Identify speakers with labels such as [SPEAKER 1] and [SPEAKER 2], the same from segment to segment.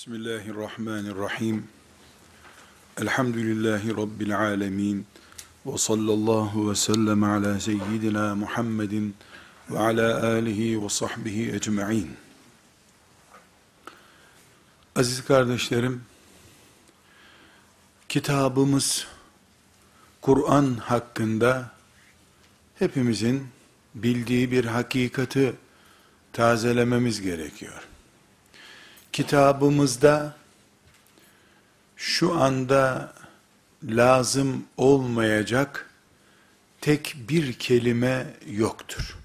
[SPEAKER 1] Bismillahirrahmanirrahim. Elhamdülillahi Rabbil alemin. Ve sallallahu ve sellem ala seyyidina Muhammedin ve ala alihi ve sahbihi ecma'in. Aziz kardeşlerim, kitabımız Kur'an hakkında hepimizin bildiği bir hakikati tazelememiz gerekiyor kitabımızda şu anda lazım olmayacak tek bir kelime yoktur.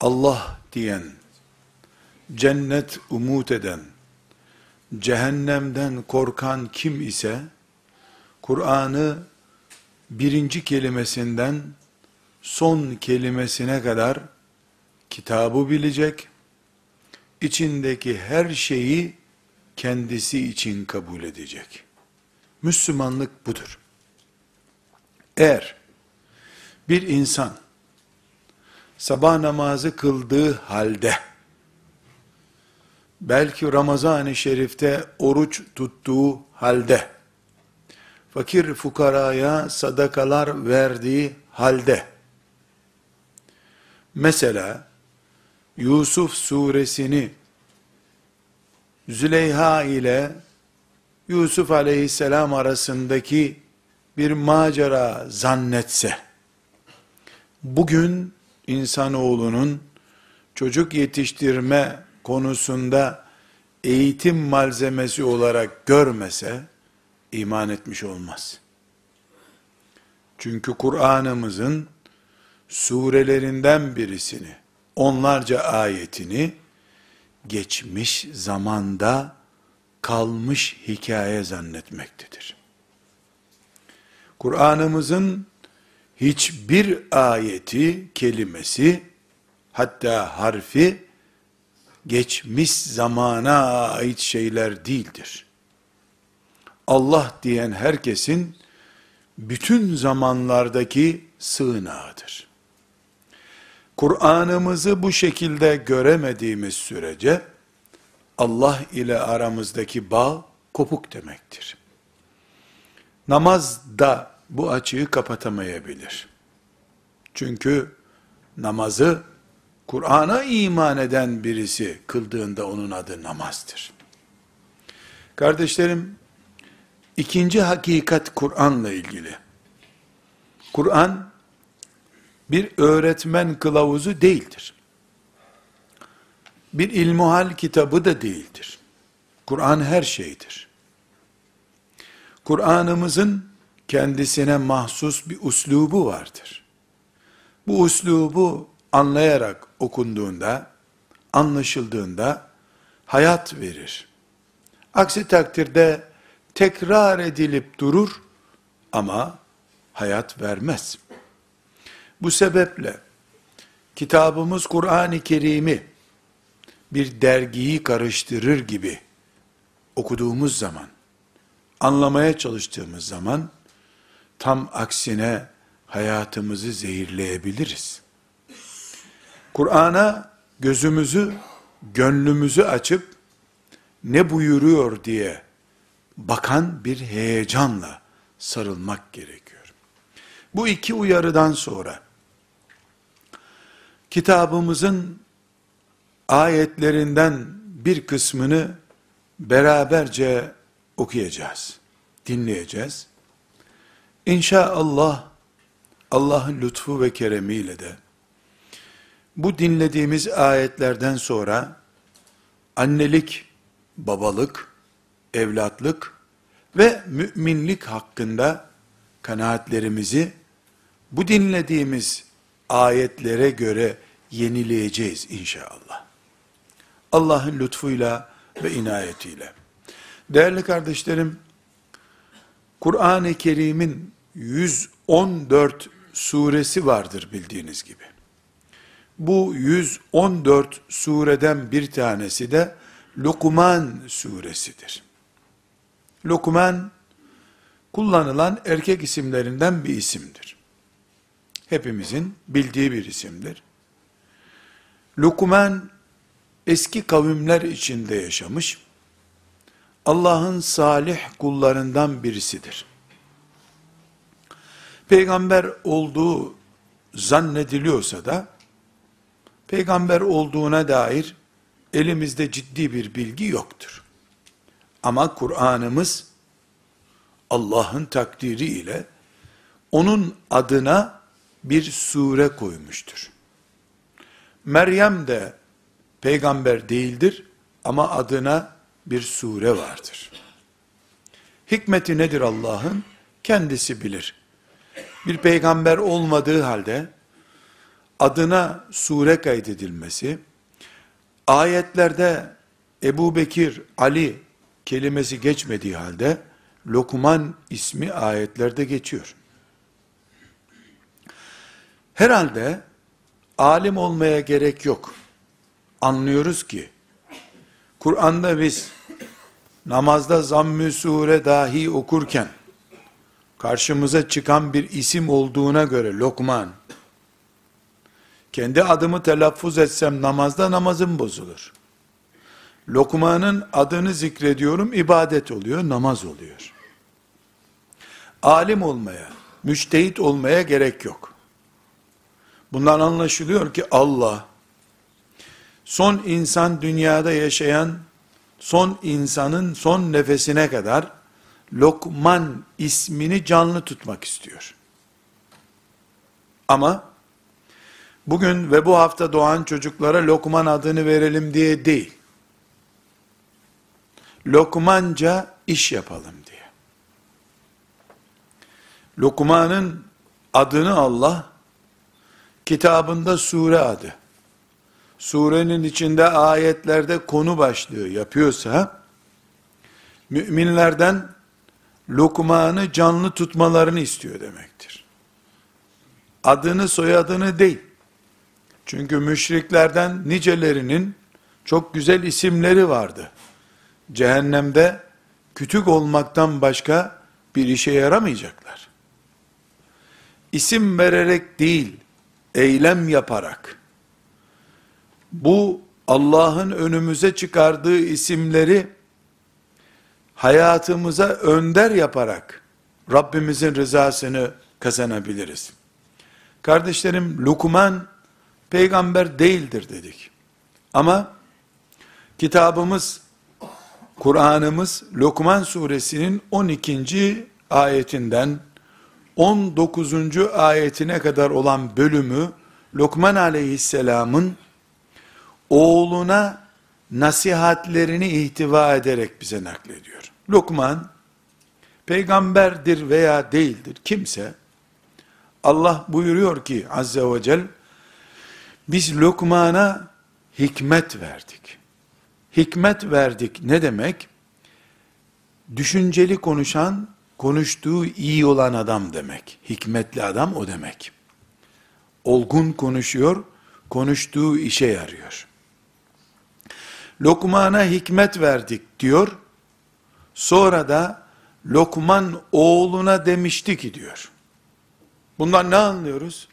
[SPEAKER 1] Allah diyen, cennet umut eden, cehennemden korkan kim ise, Kur'an'ı birinci kelimesinden son kelimesine kadar kitabı bilecek, içindeki her şeyi kendisi için kabul edecek. Müslümanlık budur. Eğer bir insan sabah namazı kıldığı halde belki Ramazan-ı Şerif'te oruç tuttuğu halde fakir fukaraya sadakalar verdiği halde mesela Yusuf suresini Züleyha ile Yusuf aleyhisselam arasındaki bir macera zannetse, bugün insanoğlunun çocuk yetiştirme konusunda eğitim malzemesi olarak görmese, iman etmiş olmaz. Çünkü Kur'an'ımızın surelerinden birisini, onlarca ayetini geçmiş zamanda kalmış hikaye zannetmektedir. Kur'an'ımızın hiçbir ayeti, kelimesi, hatta harfi, geçmiş zamana ait şeyler değildir. Allah diyen herkesin, bütün zamanlardaki sığınağıdır. Kur'an'ımızı bu şekilde göremediğimiz sürece Allah ile aramızdaki bağ kopuk demektir. Namaz da bu açığı kapatamayabilir. Çünkü namazı Kur'an'a iman eden birisi kıldığında onun adı namazdır. Kardeşlerim, ikinci hakikat Kur'an'la ilgili. Kur'an bir öğretmen kılavuzu değildir. Bir ilmuhal kitabı da değildir. Kur'an her şeydir. Kur'an'ımızın kendisine mahsus bir uslubu vardır. Bu uslubu anlayarak okunduğunda, anlaşıldığında hayat verir. Aksi takdirde tekrar edilip durur ama hayat vermez. Bu sebeple kitabımız Kur'an-ı Kerim'i bir dergiyi karıştırır gibi okuduğumuz zaman, anlamaya çalıştığımız zaman, tam aksine hayatımızı zehirleyebiliriz. Kur'an'a gözümüzü, gönlümüzü açıp, ne buyuruyor diye bakan bir heyecanla sarılmak gerekiyor. Bu iki uyarıdan sonra, kitabımızın ayetlerinden bir kısmını beraberce okuyacağız, dinleyeceğiz. İnşallah Allah'ın lütfu ve keremiyle de bu dinlediğimiz ayetlerden sonra annelik, babalık, evlatlık ve müminlik hakkında kanaatlerimizi bu dinlediğimiz ayetlere göre yenileyeceğiz inşallah. Allah'ın lütfuyla ve inayetiyle. Değerli kardeşlerim, Kur'an-ı Kerim'in 114 suresi vardır bildiğiniz gibi. Bu 114 sureden bir tanesi de Lokman suresidir. Lokman, kullanılan erkek isimlerinden bir isimdir. Hepimizin bildiği bir isimdir. Lukman eski kavimler içinde yaşamış, Allah'ın salih kullarından birisidir. Peygamber olduğu zannediliyorsa da, peygamber olduğuna dair elimizde ciddi bir bilgi yoktur. Ama Kur'an'ımız Allah'ın takdiri ile onun adına bir sure koymuştur. Meryem de peygamber değildir ama adına bir sure vardır. Hikmeti nedir Allah'ın? Kendisi bilir. Bir peygamber olmadığı halde adına sure kaydedilmesi, ayetlerde Ebu Bekir, Ali kelimesi geçmediği halde Lokman ismi ayetlerde geçiyor. Herhalde alim olmaya gerek yok. Anlıyoruz ki Kur'an'da biz namazda zamm-ı sure dahi okurken karşımıza çıkan bir isim olduğuna göre Lokman kendi adımı telaffuz etsem namazda namazım bozulur. Lokman'ın adını zikrediyorum, ibadet oluyor, namaz oluyor. Alim olmaya, müştehit olmaya gerek yok. Bundan anlaşılıyor ki Allah, son insan dünyada yaşayan, son insanın son nefesine kadar, Lokman ismini canlı tutmak istiyor. Ama, bugün ve bu hafta doğan çocuklara Lokman adını verelim diye değil, Lokmanca iş yapalım diye. Lokman'ın adını Allah, kitabında sure adı, surenin içinde ayetlerde konu başlığı yapıyorsa, müminlerden Lokman'ı canlı tutmalarını istiyor demektir. Adını soyadını değil. Çünkü müşriklerden nicelerinin çok güzel isimleri vardı. Cehennemde kütük olmaktan başka bir işe yaramayacaklar. İsim vererek değil, eylem yaparak, bu Allah'ın önümüze çıkardığı isimleri hayatımıza önder yaparak Rabbimizin rızasını kazanabiliriz. Kardeşlerim Lukman peygamber değildir dedik. Ama kitabımız Kur'an'ımız Lokman suresinin 12. ayetinden 19. ayetine kadar olan bölümü Lokman aleyhisselamın oğluna nasihatlerini ihtiva ederek bize naklediyor. Lokman peygamberdir veya değildir kimse Allah buyuruyor ki azze ve cel biz Lokman'a hikmet verdik. Hikmet verdik ne demek? Düşünceli konuşan, konuştuğu iyi olan adam demek. Hikmetli adam o demek. Olgun konuşuyor, konuştuğu işe yarıyor. Lokman'a hikmet verdik diyor. Sonra da Lokman oğluna demişti ki diyor. Bundan ne anlıyoruz?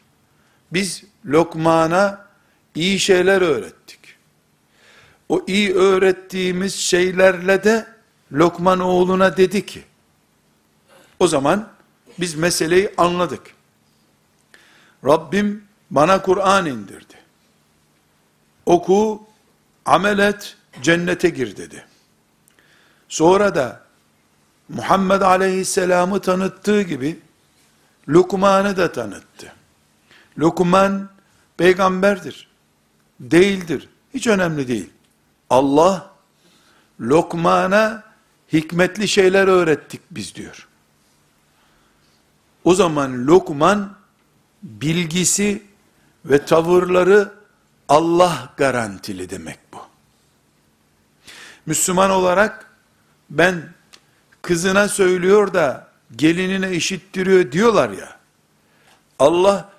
[SPEAKER 1] Biz Lokman'a iyi şeyler öğrettik. O iyi öğrettiğimiz şeylerle de Lokman oğluna dedi ki, o zaman biz meseleyi anladık. Rabbim bana Kur'an indirdi. Oku, amel et, cennete gir dedi. Sonra da Muhammed Aleyhisselam'ı tanıttığı gibi Lukman'ı da tanıttı. Lukman peygamberdir. Değildir. Hiç önemli değil. Allah Lokman'a hikmetli şeyler öğrettik biz diyor. O zaman Lokman bilgisi ve tavırları Allah garantili demek bu. Müslüman olarak ben kızına söylüyor da gelinine işittiriyor diyorlar ya. Allah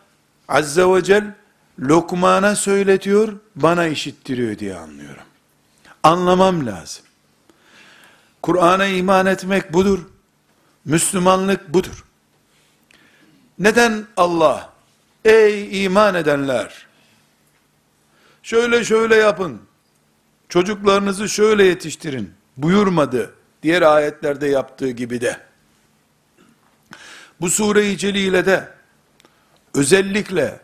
[SPEAKER 1] azze ve cel Lokman'a söyletiyor, bana işittiriyor diye anlıyorum. Anlamam lazım. Kur'an'a iman etmek budur. Müslümanlık budur. Neden Allah, ey iman edenler, şöyle şöyle yapın, çocuklarınızı şöyle yetiştirin, buyurmadı diğer ayetlerde yaptığı gibi de. Bu sure-i celilede özellikle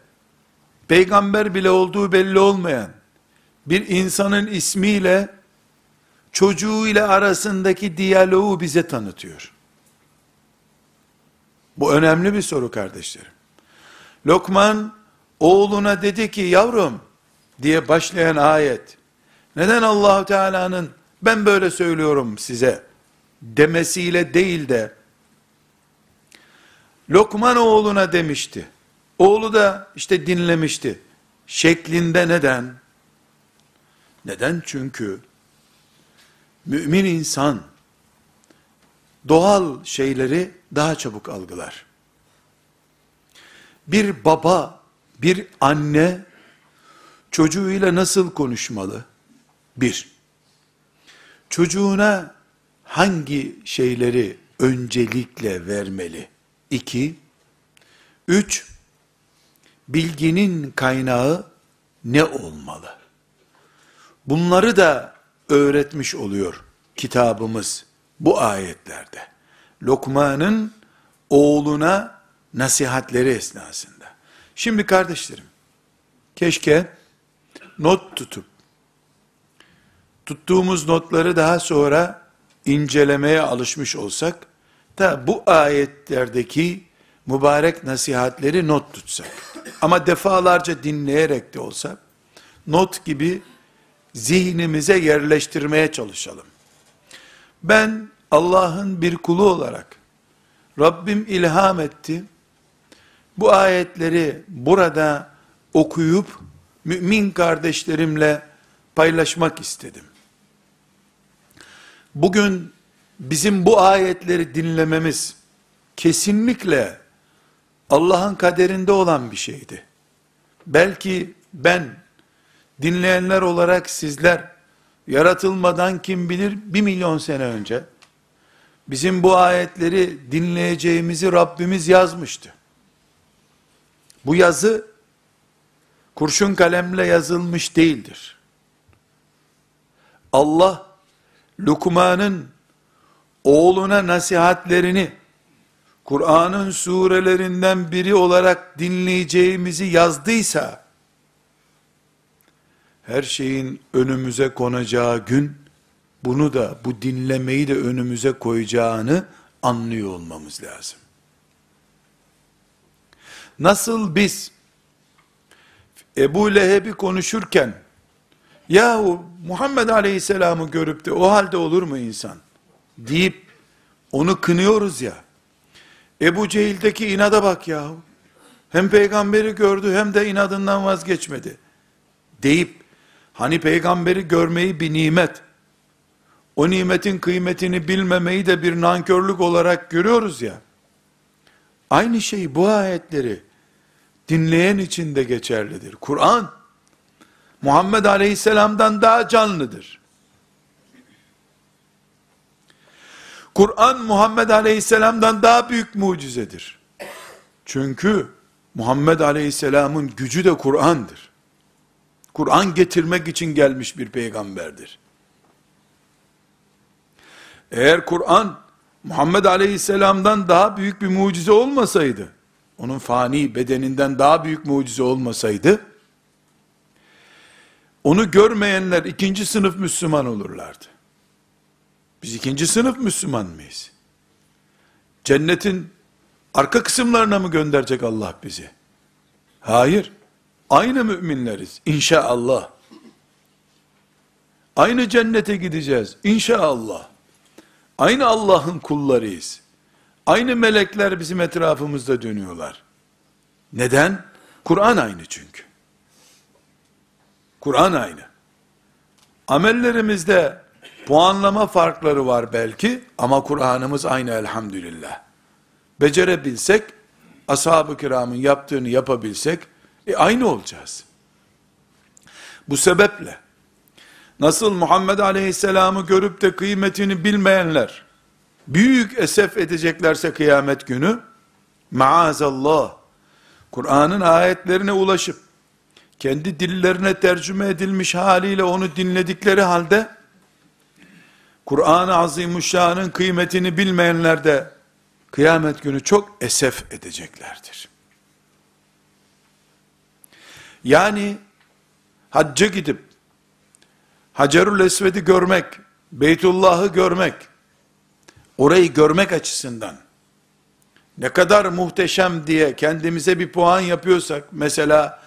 [SPEAKER 1] peygamber bile olduğu belli olmayan bir insanın ismiyle çocuğu ile arasındaki diyaloğu bize tanıtıyor. Bu önemli bir soru kardeşlerim. Lokman oğluna dedi ki yavrum diye başlayan ayet neden Allahu Teala'nın ben böyle söylüyorum size demesiyle değil de Lokman oğluna demişti. Oğlu da işte dinlemişti. Şeklinde neden? Neden? Çünkü mümin insan doğal şeyleri daha çabuk algılar. Bir baba, bir anne çocuğuyla nasıl konuşmalı? Bir, çocuğuna hangi şeyleri öncelikle vermeli? İki, üç, bilginin kaynağı ne olmalı? Bunları da öğretmiş oluyor kitabımız bu ayetlerde. Lokman'ın oğluna nasihatleri esnasında. Şimdi kardeşlerim, keşke not tutup, tuttuğumuz notları daha sonra incelemeye alışmış olsak, da bu ayetlerdeki mübarek nasihatleri not tutsak. Ama defalarca dinleyerek de olsa, not gibi zihnimize yerleştirmeye çalışalım. Ben Allah'ın bir kulu olarak, Rabbim ilham etti, bu ayetleri burada okuyup, mümin kardeşlerimle paylaşmak istedim. Bugün bizim bu ayetleri dinlememiz, kesinlikle Allah'ın kaderinde olan bir şeydi. Belki ben, dinleyenler olarak sizler, yaratılmadan kim bilir bir milyon sene önce, bizim bu ayetleri dinleyeceğimizi Rabbimiz yazmıştı. Bu yazı, kurşun kalemle yazılmış değildir. Allah, Lukman'ın oğluna nasihatlerini, Kur'an'ın surelerinden biri olarak dinleyeceğimizi yazdıysa, her şeyin önümüze konacağı gün, bunu da, bu dinlemeyi de önümüze koyacağını anlıyor olmamız lazım. Nasıl biz, Ebu Leheb'i konuşurken, yahu Muhammed Aleyhisselam'ı görüp de o halde olur mu insan? Deyip, onu kınıyoruz ya, Ebu Cehil'deki inada bak yahu. Hem peygamberi gördü hem de inadından vazgeçmedi. Deyip, hani peygamberi görmeyi bir nimet, o nimetin kıymetini bilmemeyi de bir nankörlük olarak görüyoruz ya. Aynı şey bu ayetleri dinleyen için de geçerlidir. Kur'an, Muhammed Aleyhisselam'dan daha canlıdır. Kur'an Muhammed Aleyhisselam'dan daha büyük mucizedir. Çünkü Muhammed Aleyhisselam'ın gücü de Kur'an'dır. Kur'an getirmek için gelmiş bir peygamberdir. Eğer Kur'an Muhammed Aleyhisselam'dan daha büyük bir mucize olmasaydı, onun fani bedeninden daha büyük mucize olmasaydı, onu görmeyenler ikinci sınıf Müslüman olurlardı. Biz ikinci sınıf Müslüman mıyız? Cennetin arka kısımlarına mı gönderecek Allah bizi? Hayır. Aynı müminleriz inşallah. Aynı cennete gideceğiz inşallah. Aynı Allah'ın kullarıyız. Aynı melekler bizim etrafımızda dönüyorlar. Neden? Kur'an aynı çünkü. Kur'an aynı. Amellerimizde puanlama farkları var belki ama Kur'an'ımız aynı elhamdülillah. Becerebilsek, ashab-ı kiramın yaptığını yapabilsek, e aynı olacağız. Bu sebeple, nasıl Muhammed Aleyhisselam'ı görüp de kıymetini bilmeyenler, büyük esef edeceklerse kıyamet günü, maazallah, Kur'an'ın ayetlerine ulaşıp, kendi dillerine tercüme edilmiş haliyle onu dinledikleri halde, Kur'an-ı Azimuşşan'ın kıymetini bilmeyenler de kıyamet günü çok esef edeceklerdir. Yani hacca gidip Hacerül Esved'i görmek, Beytullah'ı görmek, orayı görmek açısından ne kadar muhteşem diye kendimize bir puan yapıyorsak, mesela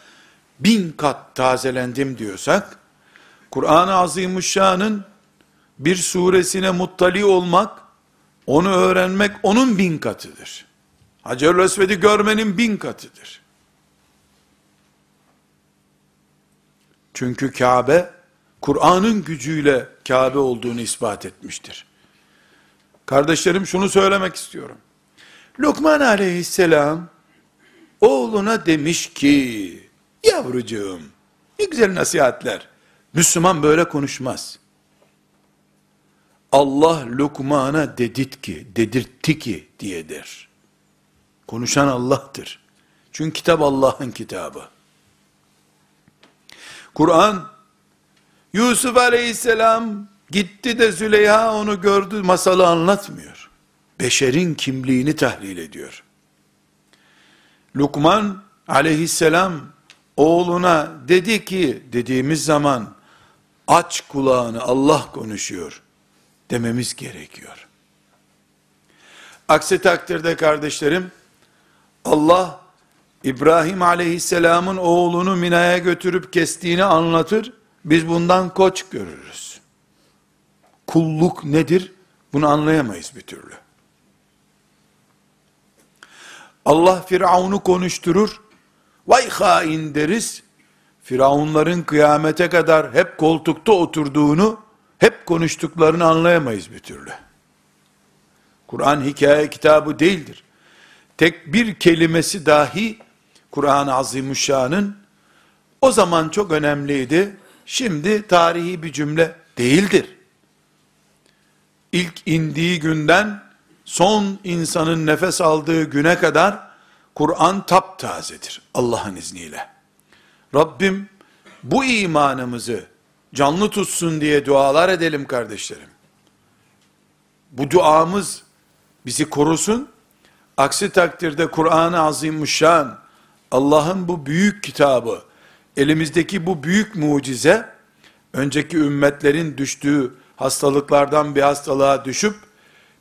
[SPEAKER 1] bin kat tazelendim diyorsak, Kur'an-ı Azimuşşan'ın bir suresine muttali olmak, onu öğrenmek onun bin katıdır. Hacer-ül Esved'i görmenin bin katıdır. Çünkü Kabe, Kur'an'ın gücüyle Kabe olduğunu ispat etmiştir. Kardeşlerim şunu söylemek istiyorum. Lokman aleyhisselam, oğluna demiş ki, yavrucuğum, ne güzel nasihatler. Müslüman böyle konuşmaz. Allah Lokman'a dedit ki, dedirtti ki diyedir. Konuşan Allah'tır. Çünkü kitap Allah'ın kitabı. Kur'an, Yusuf aleyhisselam gitti de Züleyha onu gördü masalı anlatmıyor. Beşerin kimliğini tahlil ediyor. Lukman aleyhisselam oğluna dedi ki dediğimiz zaman aç kulağını Allah konuşuyor dememiz gerekiyor. Aksi takdirde kardeşlerim Allah İbrahim aleyhisselamın oğlunu Mina'ya götürüp kestiğini anlatır. Biz bundan koç görürüz. Kulluk nedir? Bunu anlayamayız bir türlü. Allah Firavun'u konuşturur. Vay hain deriz. Firavunların kıyamete kadar hep koltukta oturduğunu, hep konuştuklarını anlayamayız bir türlü. Kur'an hikaye kitabı değildir. Tek bir kelimesi dahi Kur'an-ı Azimuşşan'ın o zaman çok önemliydi. Şimdi tarihi bir cümle değildir. İlk indiği günden son insanın nefes aldığı güne kadar Kur'an taptazedir Allah'ın izniyle. Rabbim bu imanımızı canlı tutsun diye dualar edelim kardeşlerim. Bu duamız bizi korusun. Aksi takdirde Kur'an-ı Azimuşşan, Allah'ın bu büyük kitabı, elimizdeki bu büyük mucize, önceki ümmetlerin düştüğü hastalıklardan bir hastalığa düşüp,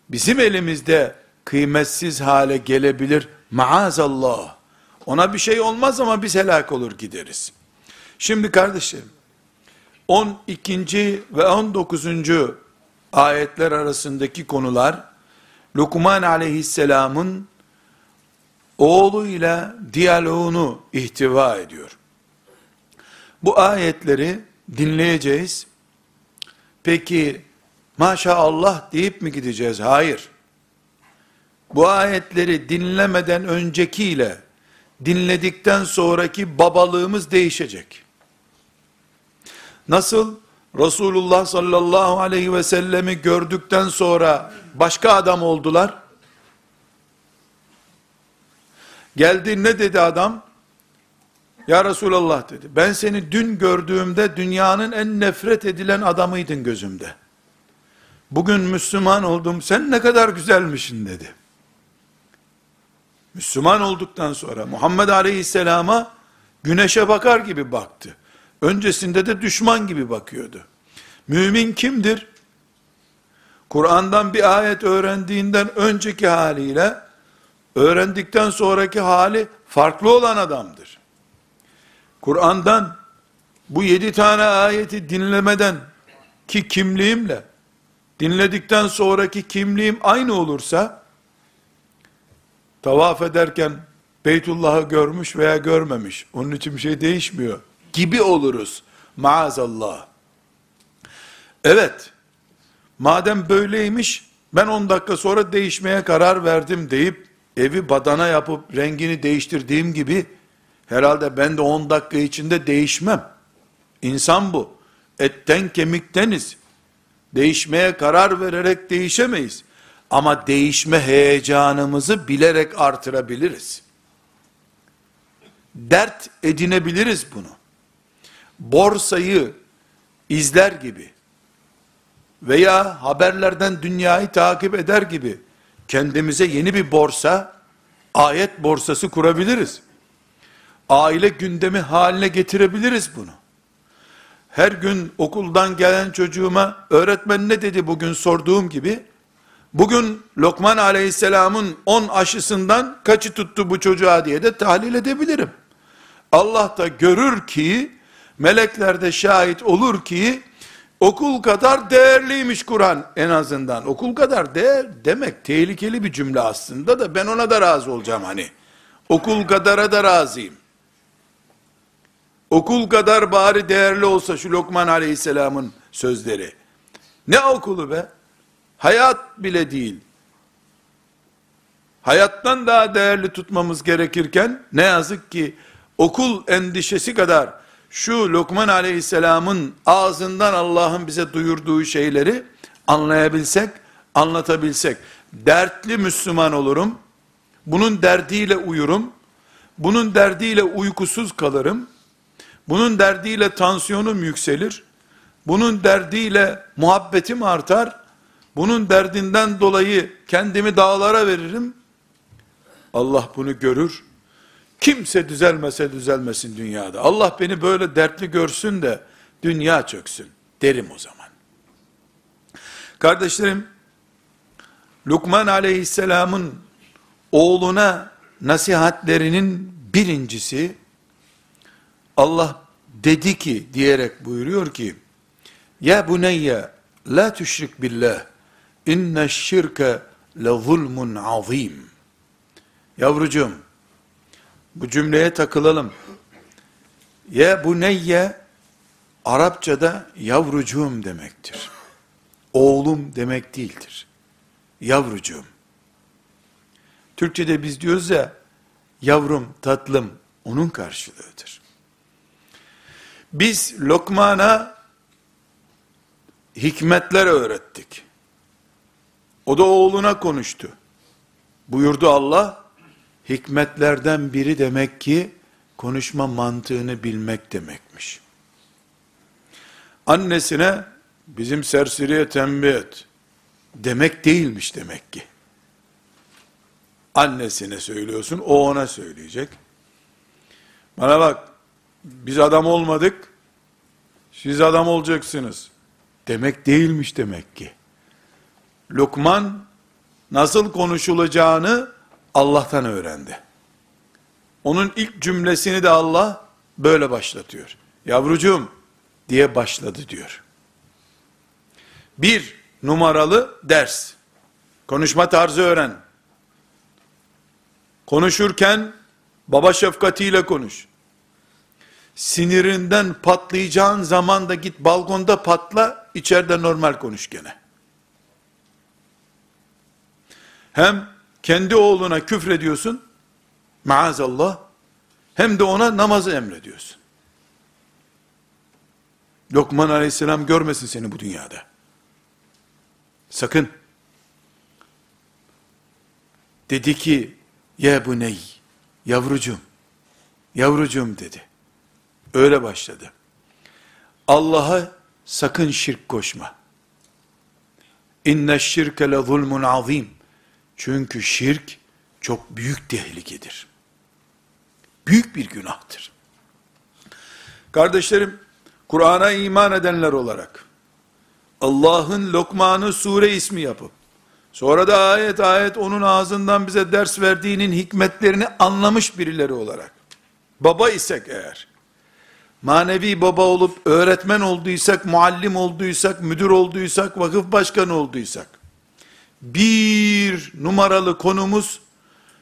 [SPEAKER 1] bizim elimizde kıymetsiz hale gelebilir, maazallah. Ona bir şey olmaz ama biz helak olur gideriz. Şimdi kardeşlerim, 12. ve 19. ayetler arasındaki konular, Lukman aleyhisselamın oğluyla diyaloğunu ihtiva ediyor. Bu ayetleri dinleyeceğiz. Peki maşallah deyip mi gideceğiz? Hayır. Bu ayetleri dinlemeden öncekiyle dinledikten sonraki babalığımız değişecek. Nasıl Resulullah sallallahu aleyhi ve sellemi gördükten sonra başka adam oldular? Geldi ne dedi adam? Ya Resulallah dedi. Ben seni dün gördüğümde dünyanın en nefret edilen adamıydın gözümde. Bugün Müslüman oldum. Sen ne kadar güzelmişsin dedi. Müslüman olduktan sonra Muhammed Aleyhisselam'a güneşe bakar gibi baktı. Öncesinde de düşman gibi bakıyordu. Mümin kimdir? Kur'an'dan bir ayet öğrendiğinden önceki haliyle öğrendikten sonraki hali farklı olan adamdır. Kur'an'dan bu yedi tane ayeti dinlemeden ki kimliğimle dinledikten sonraki kimliğim aynı olursa tavaf ederken Beytullah'ı görmüş veya görmemiş. Onun için bir şey değişmiyor. Gibi oluruz. Maazallah. Evet. Madem böyleymiş ben 10 dakika sonra değişmeye karar verdim deyip evi badana yapıp rengini değiştirdiğim gibi herhalde ben de 10 dakika içinde değişmem. İnsan bu. Etten kemikteniz. Değişmeye karar vererek değişemeyiz. Ama değişme heyecanımızı bilerek artırabiliriz. Dert edinebiliriz bunu. Borsayı izler gibi veya haberlerden dünyayı takip eder gibi kendimize yeni bir borsa, ayet borsası kurabiliriz. Aile gündemi haline getirebiliriz bunu. Her gün okuldan gelen çocuğuma öğretmen ne dedi bugün sorduğum gibi bugün Lokman aleyhisselamın 10 aşısından kaçı tuttu bu çocuğa diye de tahlil edebilirim. Allah da görür ki melekler de şahit olur ki okul kadar değerliymiş Kur'an en azından. Okul kadar değer demek tehlikeli bir cümle aslında da ben ona da razı olacağım hani. Okul kadara da razıyım. Okul kadar bari değerli olsa şu Lokman Aleyhisselam'ın sözleri. Ne okulu be? Hayat bile değil. Hayattan daha değerli tutmamız gerekirken ne yazık ki okul endişesi kadar şu Lokman Aleyhisselam'ın ağzından Allah'ın bize duyurduğu şeyleri anlayabilsek, anlatabilsek, dertli Müslüman olurum, bunun derdiyle uyurum, bunun derdiyle uykusuz kalırım, bunun derdiyle tansiyonum yükselir. Bunun derdiyle muhabbetim artar. Bunun derdinden dolayı kendimi dağlara veririm. Allah bunu görür. Kimse düzelmese düzelmesin dünyada. Allah beni böyle dertli görsün de dünya çöksün derim o zaman. Kardeşlerim, Lukman aleyhisselamın oğluna nasihatlerinin birincisi, Allah dedi ki diyerek buyuruyor ki Ya buneyye la tüşrik billah inne şirke le zulmun azim Yavrucuğum bu cümleye takılalım. Ya buneyye Arapçada yavrucuğum demektir. Oğlum demek değildir. Yavrucuğum. Türkçede biz diyoruz ya yavrum, tatlım onun karşılığıdır. Biz Lokman'a hikmetler öğrettik. O da oğluna konuştu. Buyurdu Allah, hikmetlerden biri demek ki konuşma mantığını bilmek demekmiş. Annesine bizim serseriye tembih et demek değilmiş demek ki. Annesine söylüyorsun, o ona söyleyecek. Bana bak, biz adam olmadık, siz adam olacaksınız. Demek değilmiş demek ki. Lokman nasıl konuşulacağını Allah'tan öğrendi. Onun ilk cümlesini de Allah böyle başlatıyor. Yavrucuğum diye başladı diyor. Bir numaralı ders. Konuşma tarzı öğren. Konuşurken baba şefkatiyle konuş sinirinden patlayacağın zaman da git balkonda patla, içeride normal konuş gene. Hem kendi oğluna küfrediyorsun, maazallah, hem de ona namazı emrediyorsun. Lokman aleyhisselam görmesin seni bu dünyada. Sakın. Dedi ki, ye bu ney, yavrucuğum, yavrucuğum dedi. Öyle başladı. Allah'a sakın şirk koşma. İnne şirke le zulmun azim. Çünkü şirk çok büyük tehlikedir. Büyük bir günahtır. Kardeşlerim, Kur'an'a iman edenler olarak, Allah'ın Lokman'ı sure ismi yapıp, sonra da ayet ayet onun ağzından bize ders verdiğinin hikmetlerini anlamış birileri olarak, baba isek eğer, manevi baba olup öğretmen olduysak, muallim olduysak, müdür olduysak, vakıf başkanı olduysak, bir numaralı konumuz,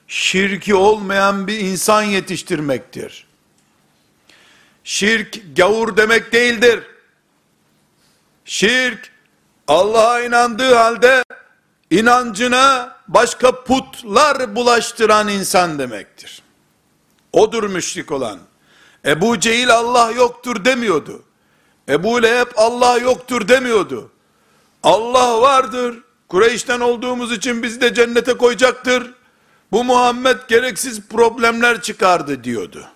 [SPEAKER 1] şirki olmayan bir insan yetiştirmektir. Şirk gavur demek değildir. Şirk, Allah'a inandığı halde, inancına başka putlar bulaştıran insan demektir. Odur müşrik olan. Ebu Cehil Allah yoktur demiyordu. Ebu Leheb Allah yoktur demiyordu. Allah vardır. Kureyş'ten olduğumuz için bizi de cennete koyacaktır. Bu Muhammed gereksiz problemler çıkardı diyordu.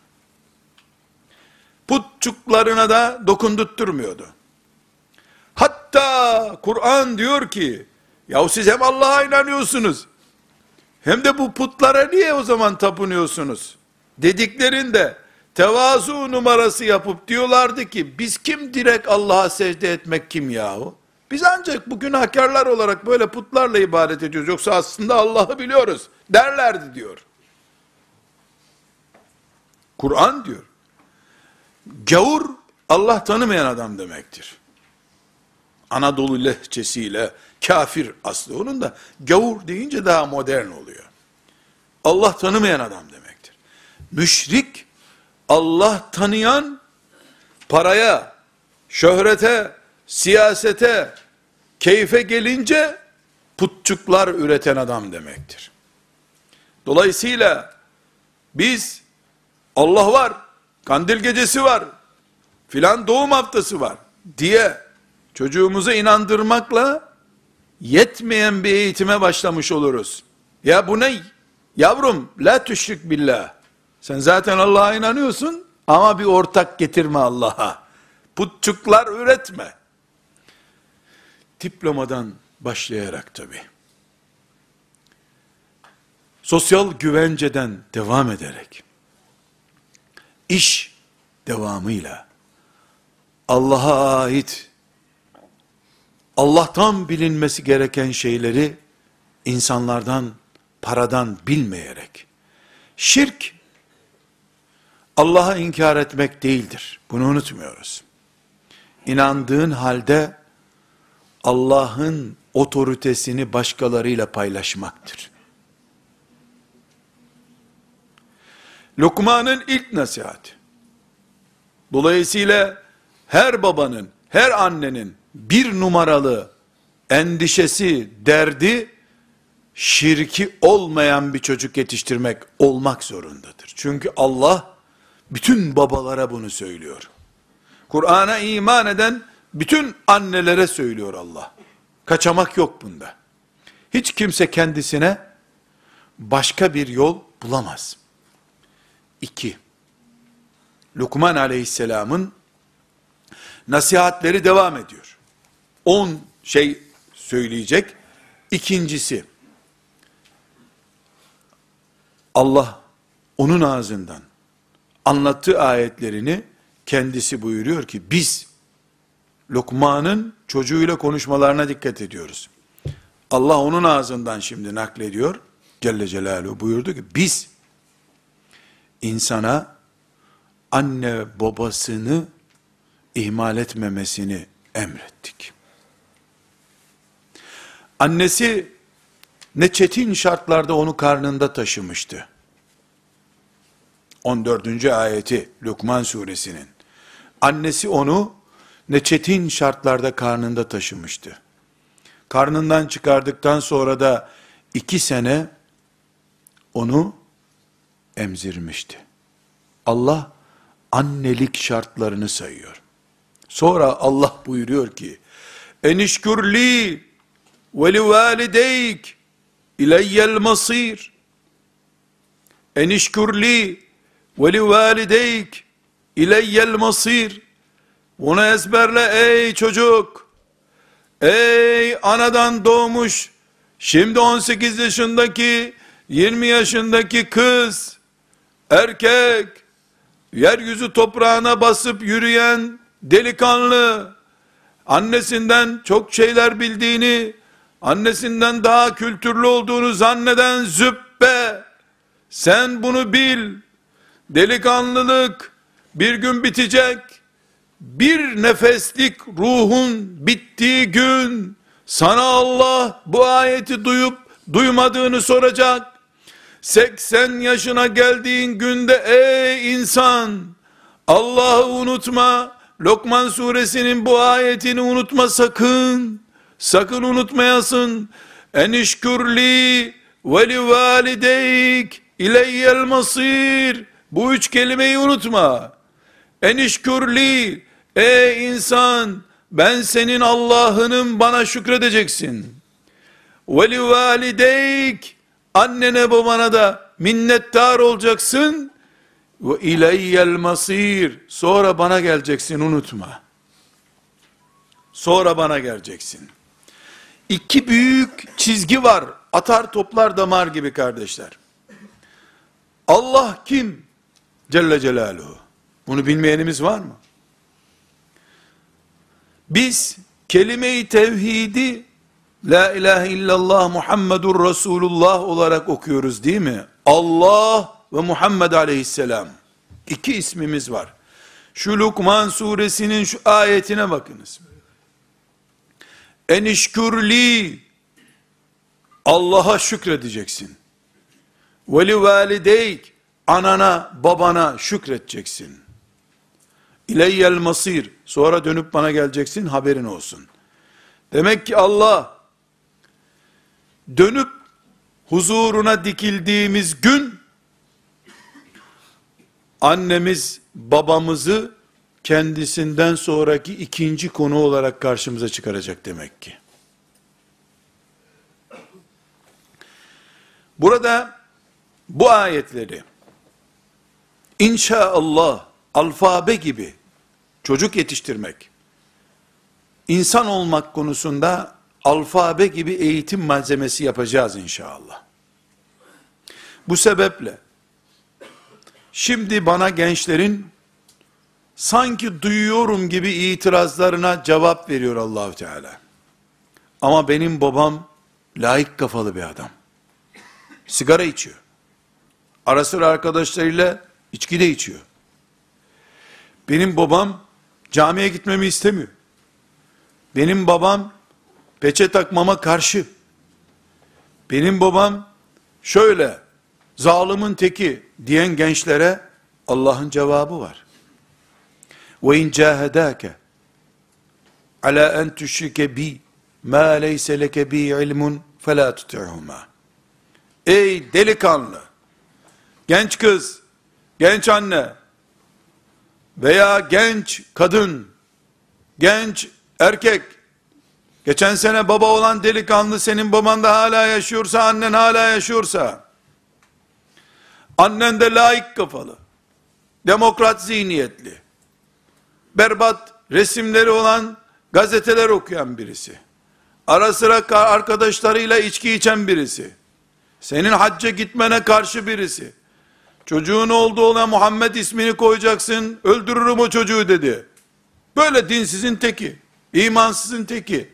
[SPEAKER 1] Putçuklarına da dokundurtturmuyordu. Hatta Kur'an diyor ki, yahu siz hem Allah'a inanıyorsunuz, hem de bu putlara niye o zaman tapınıyorsunuz? Dediklerinde, tevazu numarası yapıp diyorlardı ki, biz kim direkt Allah'a secde etmek kim yahu? Biz ancak bu günahkarlar olarak böyle putlarla ibadet ediyoruz. Yoksa aslında Allah'ı biliyoruz derlerdi diyor. Kur'an diyor. Gavur Allah tanımayan adam demektir. Anadolu lehçesiyle kafir aslı onun da gavur deyince daha modern oluyor. Allah tanımayan adam demektir. Müşrik Allah tanıyan paraya, şöhrete, siyasete, keyfe gelince putçuklar üreten adam demektir. Dolayısıyla biz Allah var, kandil gecesi var, filan doğum haftası var diye çocuğumuzu inandırmakla yetmeyen bir eğitime başlamış oluruz. Ya bu ne? Yavrum la tüşrik billah. Sen zaten Allah'a inanıyorsun ama bir ortak getirme Allah'a. Putçuklar üretme. Diplomadan başlayarak tabi. Sosyal güvenceden devam ederek, iş devamıyla, Allah'a ait, Allah'tan bilinmesi gereken şeyleri, insanlardan, paradan bilmeyerek, şirk, Allah'a inkar etmek değildir. Bunu unutmuyoruz. İnandığın halde, Allah'ın otoritesini başkalarıyla paylaşmaktır. Lokman'ın ilk nasihati. Dolayısıyla her babanın, her annenin bir numaralı endişesi, derdi, şirki olmayan bir çocuk yetiştirmek olmak zorundadır. Çünkü Allah, bütün babalara bunu söylüyor. Kur'an'a iman eden, bütün annelere söylüyor Allah. Kaçamak yok bunda. Hiç kimse kendisine başka bir yol bulamaz. İki, Lukman aleyhisselamın nasihatleri devam ediyor. On şey söyleyecek. İkincisi, Allah onun ağzından anlattığı ayetlerini kendisi buyuruyor ki biz Lokman'ın çocuğuyla konuşmalarına dikkat ediyoruz. Allah onun ağzından şimdi naklediyor. Celle Celaluhu buyurdu ki biz insana anne babasını ihmal etmemesini emrettik. Annesi ne çetin şartlarda onu karnında taşımıştı. 14. ayeti Lukman suresinin. Annesi onu ne çetin şartlarda karnında taşımıştı. Karnından çıkardıktan sonra da iki sene onu emzirmişti. Allah annelik şartlarını sayıyor. Sonra Allah buyuruyor ki, enişkürli ve li valideyk ileyyel masir. Enişkürli ve li valideyk ileyyel masir. Bunu ezberle ey çocuk. Ey anadan doğmuş, şimdi 18 yaşındaki, 20 yaşındaki kız, erkek, yeryüzü toprağına basıp yürüyen delikanlı, annesinden çok şeyler bildiğini, annesinden daha kültürlü olduğunu zanneden züppe, sen bunu bil, delikanlılık bir gün bitecek, bir nefeslik ruhun bittiği gün, sana Allah bu ayeti duyup duymadığını soracak, 80 yaşına geldiğin günde ey insan Allah'ı unutma. Lokman suresinin bu ayetini unutma sakın. Sakın unutmayasın. Enişkürli ve li valideyk ileyyel masir. Bu üç kelimeyi unutma. Enişkürli ey insan ben senin Allah'ınım bana şükredeceksin. Ve li valideyk annene babana da minnettar olacaksın. Ve ilayyel masir. Sonra bana geleceksin unutma. sonra bana geleceksin. İki büyük çizgi var. Atar toplar damar gibi kardeşler. Allah kim? Celle Celaluhu. Bunu bilmeyenimiz var mı? Biz kelime-i tevhidi La ilahe illallah Muhammedur Resulullah olarak okuyoruz değil mi? Allah ve Muhammed aleyhisselam. İki ismimiz var. Şu Lukman suresinin şu ayetine bakınız. Enişkürli Allah'a şükredeceksin. Veli valideyk anana babana şükredeceksin. İleyyel masir sonra dönüp bana geleceksin haberin olsun. Demek ki Allah dönüp huzuruna dikildiğimiz gün annemiz babamızı kendisinden sonraki ikinci konu olarak karşımıza çıkaracak demek ki. Burada bu ayetleri inşaallah alfabe gibi çocuk yetiştirmek, insan olmak konusunda alfabe gibi eğitim malzemesi yapacağız inşallah. Bu sebeple şimdi bana gençlerin sanki duyuyorum gibi itirazlarına cevap veriyor Allahu Teala. Ama benim babam layık kafalı bir adam. Sigara içiyor. Ara sıra arkadaşlarıyla içki de içiyor. Benim babam camiye gitmemi istemiyor. Benim babam peçe takmama karşı. Benim babam şöyle zalimin teki diyen gençlere Allah'ın cevabı var. Ve in cahedake ala en tüşrike bi ma leyse leke bi ilmun fela tuti'huma. Ey delikanlı, genç kız, genç anne veya genç kadın, genç erkek, geçen sene baba olan delikanlı senin baban da hala yaşıyorsa, annen hala yaşıyorsa, annen de layık kafalı, demokrat zihniyetli, berbat resimleri olan gazeteler okuyan birisi, ara sıra arkadaşlarıyla içki içen birisi, senin hacca gitmene karşı birisi, çocuğun olduğu ona Muhammed ismini koyacaksın, öldürürüm o çocuğu dedi. Böyle dinsizin teki, imansızın teki.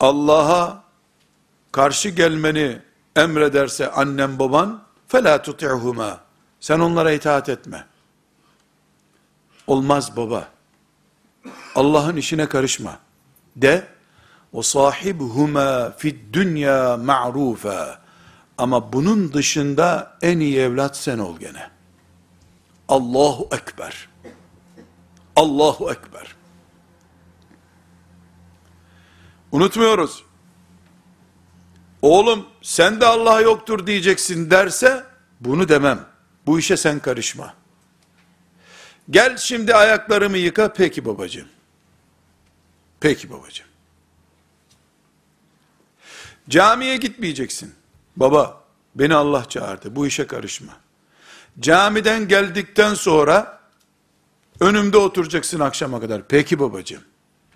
[SPEAKER 1] Allah'a karşı gelmeni emrederse annem baban, فَلَا تُطِعْهُمَا Sen onlara itaat etme. Olmaz baba. Allah'ın işine karışma. De, o sahibhuma fid dünya ma'rufa. ama bunun dışında en iyi evlat sen ol gene. Allahu Ekber. Allahu Ekber. Unutmuyoruz. Oğlum sen de Allah yoktur diyeceksin derse bunu demem. Bu işe sen karışma. Gel şimdi ayaklarımı yıka. Peki babacığım. Peki babacığım. Camiye gitmeyeceksin. Baba, beni Allah çağırdı. Bu işe karışma. Camiden geldikten sonra önümde oturacaksın akşama kadar. Peki babacığım.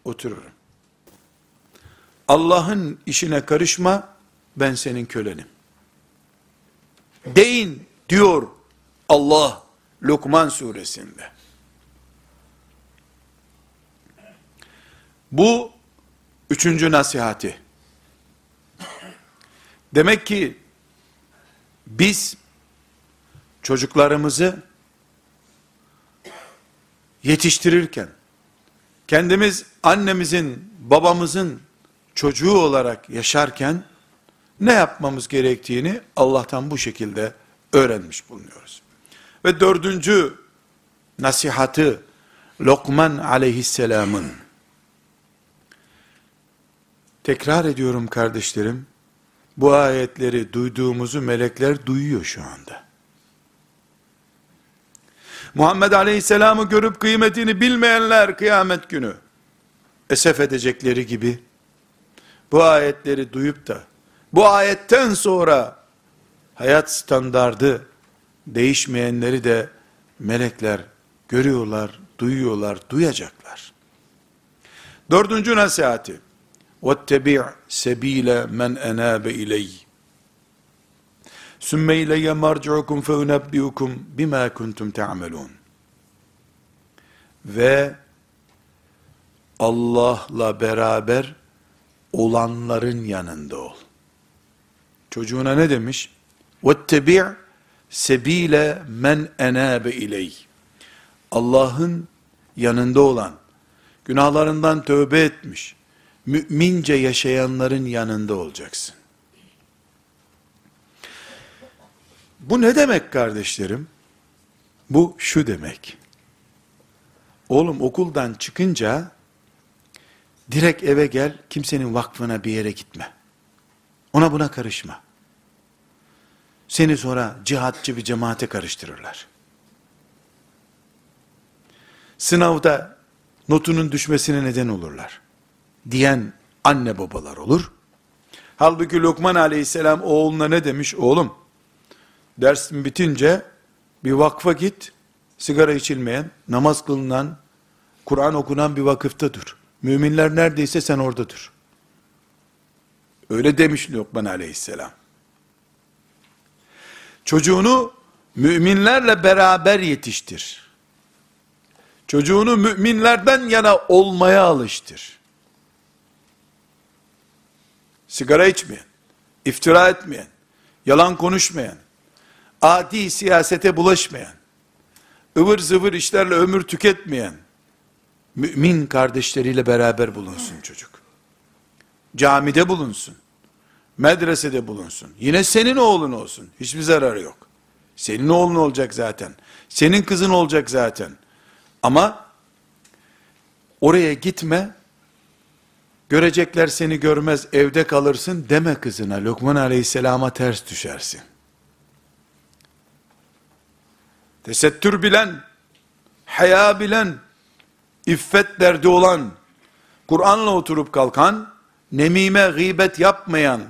[SPEAKER 1] Otururum. Allah'ın işine karışma, ben senin kölenim. Deyin diyor Allah Lokman suresinde. Bu üçüncü nasihati. Demek ki biz çocuklarımızı yetiştirirken kendimiz annemizin, babamızın çocuğu olarak yaşarken ne yapmamız gerektiğini Allah'tan bu şekilde öğrenmiş bulunuyoruz. Ve dördüncü nasihatı Lokman aleyhisselamın tekrar ediyorum kardeşlerim bu ayetleri duyduğumuzu melekler duyuyor şu anda. Muhammed Aleyhisselam'ı görüp kıymetini bilmeyenler kıyamet günü esef edecekleri gibi bu ayetleri duyup da bu ayetten sonra hayat standardı değişmeyenleri de melekler görüyorlar, duyuyorlar, duyacaklar. Dördüncü nasihati. وَاتَّبِعْ سَب۪يلَ مَنْ اَنَابَ اِلَيْهِ ثُمَّ اِلَيَّ مَرْجِعُكُمْ فَاُنَبِّئُكُمْ بِمَا كُنْتُمْ تَعْمَلُونَ Ve Allah'la beraber olanların yanında ol. Çocuğuna ne demiş? وَاتَّبِعْ sebile men enabe iley. Allah'ın yanında olan, günahlarından tövbe etmiş, mümince yaşayanların yanında olacaksın. Bu ne demek kardeşlerim? Bu şu demek. Oğlum okuldan çıkınca direkt eve gel, kimsenin vakfına bir yere gitme. Ona buna karışma. Seni sonra cihatçı bir cemaate karıştırırlar. Sınavda notunun düşmesine neden olurlar. Diyen anne babalar olur. Halbuki Lokman aleyhisselam oğluna ne demiş? Oğlum, dersin bitince bir vakfa git, sigara içilmeyen, namaz kılınan, Kur'an okunan bir vakıfta dur. Müminler neredeyse sen orada dur. Öyle demiş Lokman aleyhisselam. Çocuğunu müminlerle beraber yetiştir. Çocuğunu müminlerden yana olmaya alıştır. Sigara içmeyen, iftira etmeyen, yalan konuşmayan, adi siyasete bulaşmayan, ıvır zıvır işlerle ömür tüketmeyen, mümin kardeşleriyle beraber bulunsun çocuk. Camide bulunsun medresede bulunsun. Yine senin oğlun olsun. Hiçbir zararı yok. Senin oğlun olacak zaten. Senin kızın olacak zaten. Ama oraya gitme, görecekler seni görmez evde kalırsın deme kızına. Lokman aleyhisselama ters düşersin. Tesettür bilen, haya bilen, iffet derdi olan, Kur'an'la oturup kalkan, nemime gıybet yapmayan,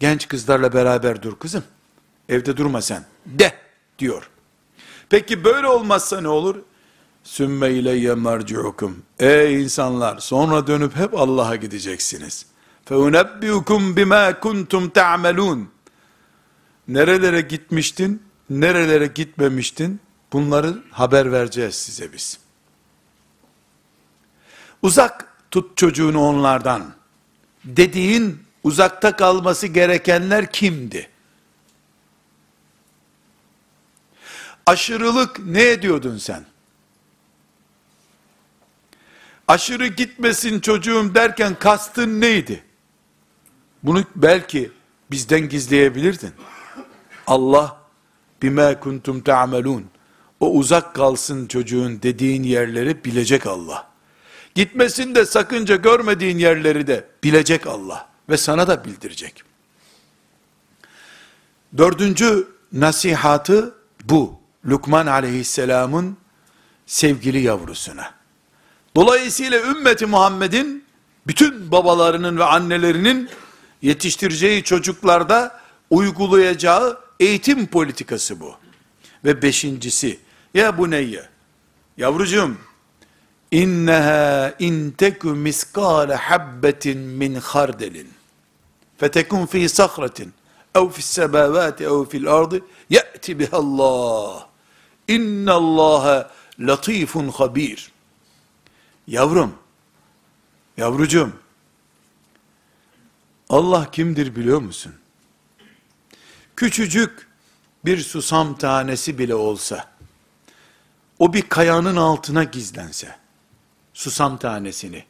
[SPEAKER 1] Genç kızlarla beraber dur kızım. Evde durma sen. De diyor. Peki böyle olmazsa ne olur? Sümme ileyye merciukum. Ey insanlar sonra dönüp hep Allah'a gideceksiniz. Feunebbiukum bima kuntum ta'melun. Nerelere gitmiştin? Nerelere gitmemiştin? Bunları haber vereceğiz size biz. Uzak tut çocuğunu onlardan. Dediğin uzakta kalması gerekenler kimdi? Aşırılık ne ediyordun sen? Aşırı gitmesin çocuğum derken kastın neydi? Bunu belki bizden gizleyebilirdin. Allah bime kuntum ta'melun. O uzak kalsın çocuğun dediğin yerleri bilecek Allah. Gitmesin de sakınca görmediğin yerleri de bilecek Allah ve sana da bildirecek. Dördüncü nasihatı bu. Lukman aleyhisselamın sevgili yavrusuna. Dolayısıyla ümmeti Muhammed'in bütün babalarının ve annelerinin yetiştireceği çocuklarda uygulayacağı eğitim politikası bu. Ve beşincisi, ya bu neyye? Yavrucuğum, inneha in teku miskale habbetin min hardelin fetekun fi sakratin ev fis semavati ev fil ardı ye'ti bihallah. İnnallâhe latifun habir. Yavrum, yavrucum, Allah kimdir biliyor musun? Küçücük bir susam tanesi bile olsa, o bir kayanın altına gizlense, susam tanesini,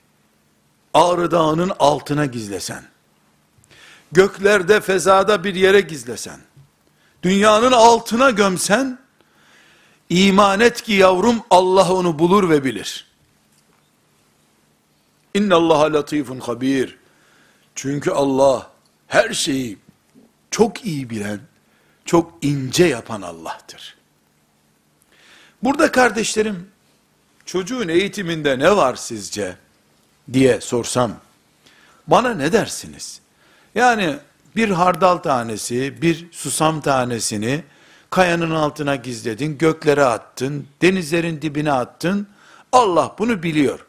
[SPEAKER 1] Ağrı Dağı'nın altına gizlesen, göklerde fezada bir yere gizlesen, dünyanın altına gömsen, iman et ki yavrum Allah onu bulur ve bilir. İnna Allah latifun habir. Çünkü Allah her şeyi çok iyi bilen, çok ince yapan Allah'tır. Burada kardeşlerim, çocuğun eğitiminde ne var sizce diye sorsam, bana ne dersiniz? Yani bir hardal tanesi, bir susam tanesini kayanın altına gizledin, göklere attın, denizlerin dibine attın. Allah bunu biliyor.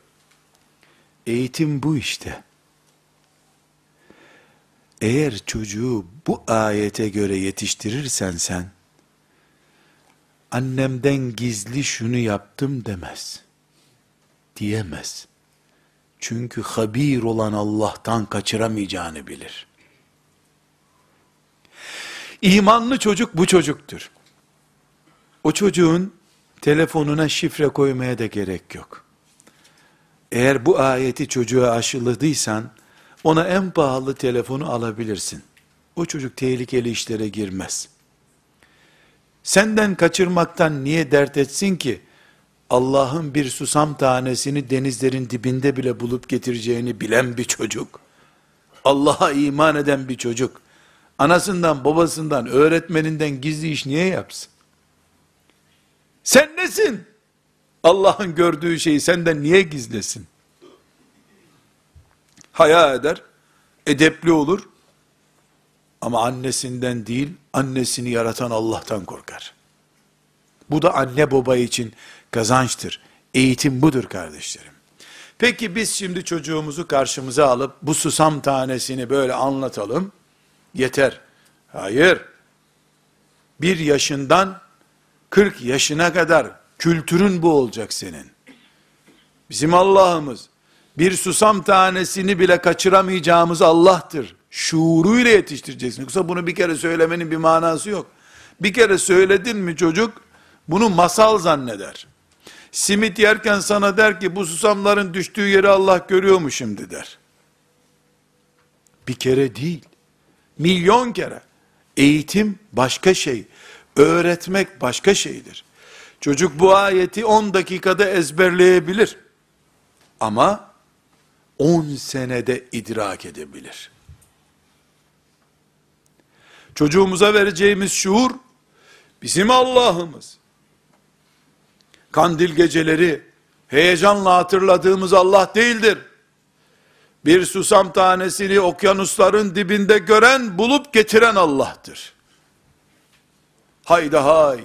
[SPEAKER 1] Eğitim bu işte. Eğer çocuğu bu ayete göre yetiştirirsen sen, annemden gizli şunu yaptım demez. Diyemez. Çünkü habir olan Allah'tan kaçıramayacağını bilir. İmanlı çocuk bu çocuktur. O çocuğun telefonuna şifre koymaya da gerek yok. Eğer bu ayeti çocuğa aşıladıysan, ona en pahalı telefonu alabilirsin. O çocuk tehlikeli işlere girmez. Senden kaçırmaktan niye dert etsin ki? Allah'ın bir susam tanesini denizlerin dibinde bile bulup getireceğini bilen bir çocuk. Allah'a iman eden bir çocuk. Anasından, babasından, öğretmeninden gizli iş niye yapsın? Sen nesin? Allah'ın gördüğü şeyi senden niye gizlesin? Haya eder, edepli olur. Ama annesinden değil, annesini yaratan Allah'tan korkar. Bu da anne baba için kazançtır. Eğitim budur kardeşlerim. Peki biz şimdi çocuğumuzu karşımıza alıp bu susam tanesini böyle anlatalım. Yeter. Hayır. Bir yaşından 40 yaşına kadar kültürün bu olacak senin. Bizim Allah'ımız bir susam tanesini bile kaçıramayacağımız Allah'tır. Şuuruyla yetiştireceksin. Yoksa bunu bir kere söylemenin bir manası yok. Bir kere söyledin mi çocuk bunu masal zanneder. Simit yerken sana der ki bu susamların düştüğü yeri Allah görüyor mu şimdi der. Bir kere değil. Milyon kere. Eğitim başka şey. Öğretmek başka şeydir. Çocuk bu ayeti 10 dakikada ezberleyebilir. Ama 10 senede idrak edebilir. Çocuğumuza vereceğimiz şuur, bizim Allah'ımız. Kandil geceleri, heyecanla hatırladığımız Allah değildir. Bir susam tanesini okyanusların dibinde gören, bulup getiren Allah'tır. Hayda hay,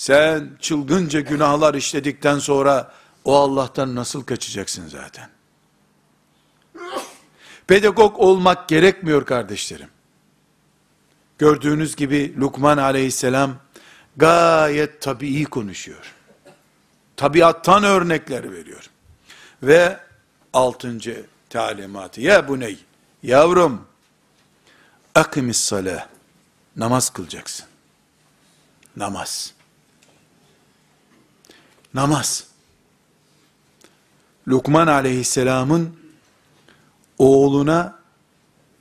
[SPEAKER 1] sen çılgınca günahlar işledikten sonra, o Allah'tan nasıl kaçacaksın zaten? Pedagog olmak gerekmiyor kardeşlerim. Gördüğünüz gibi Lukman aleyhisselam gayet tabii konuşuyor. Tabiattan örnekler veriyor. Ve altıncı talimatı. Ya bu ney? Yavrum, akimis salah. Namaz kılacaksın. Namaz. Namaz. Lukman aleyhisselamın oğluna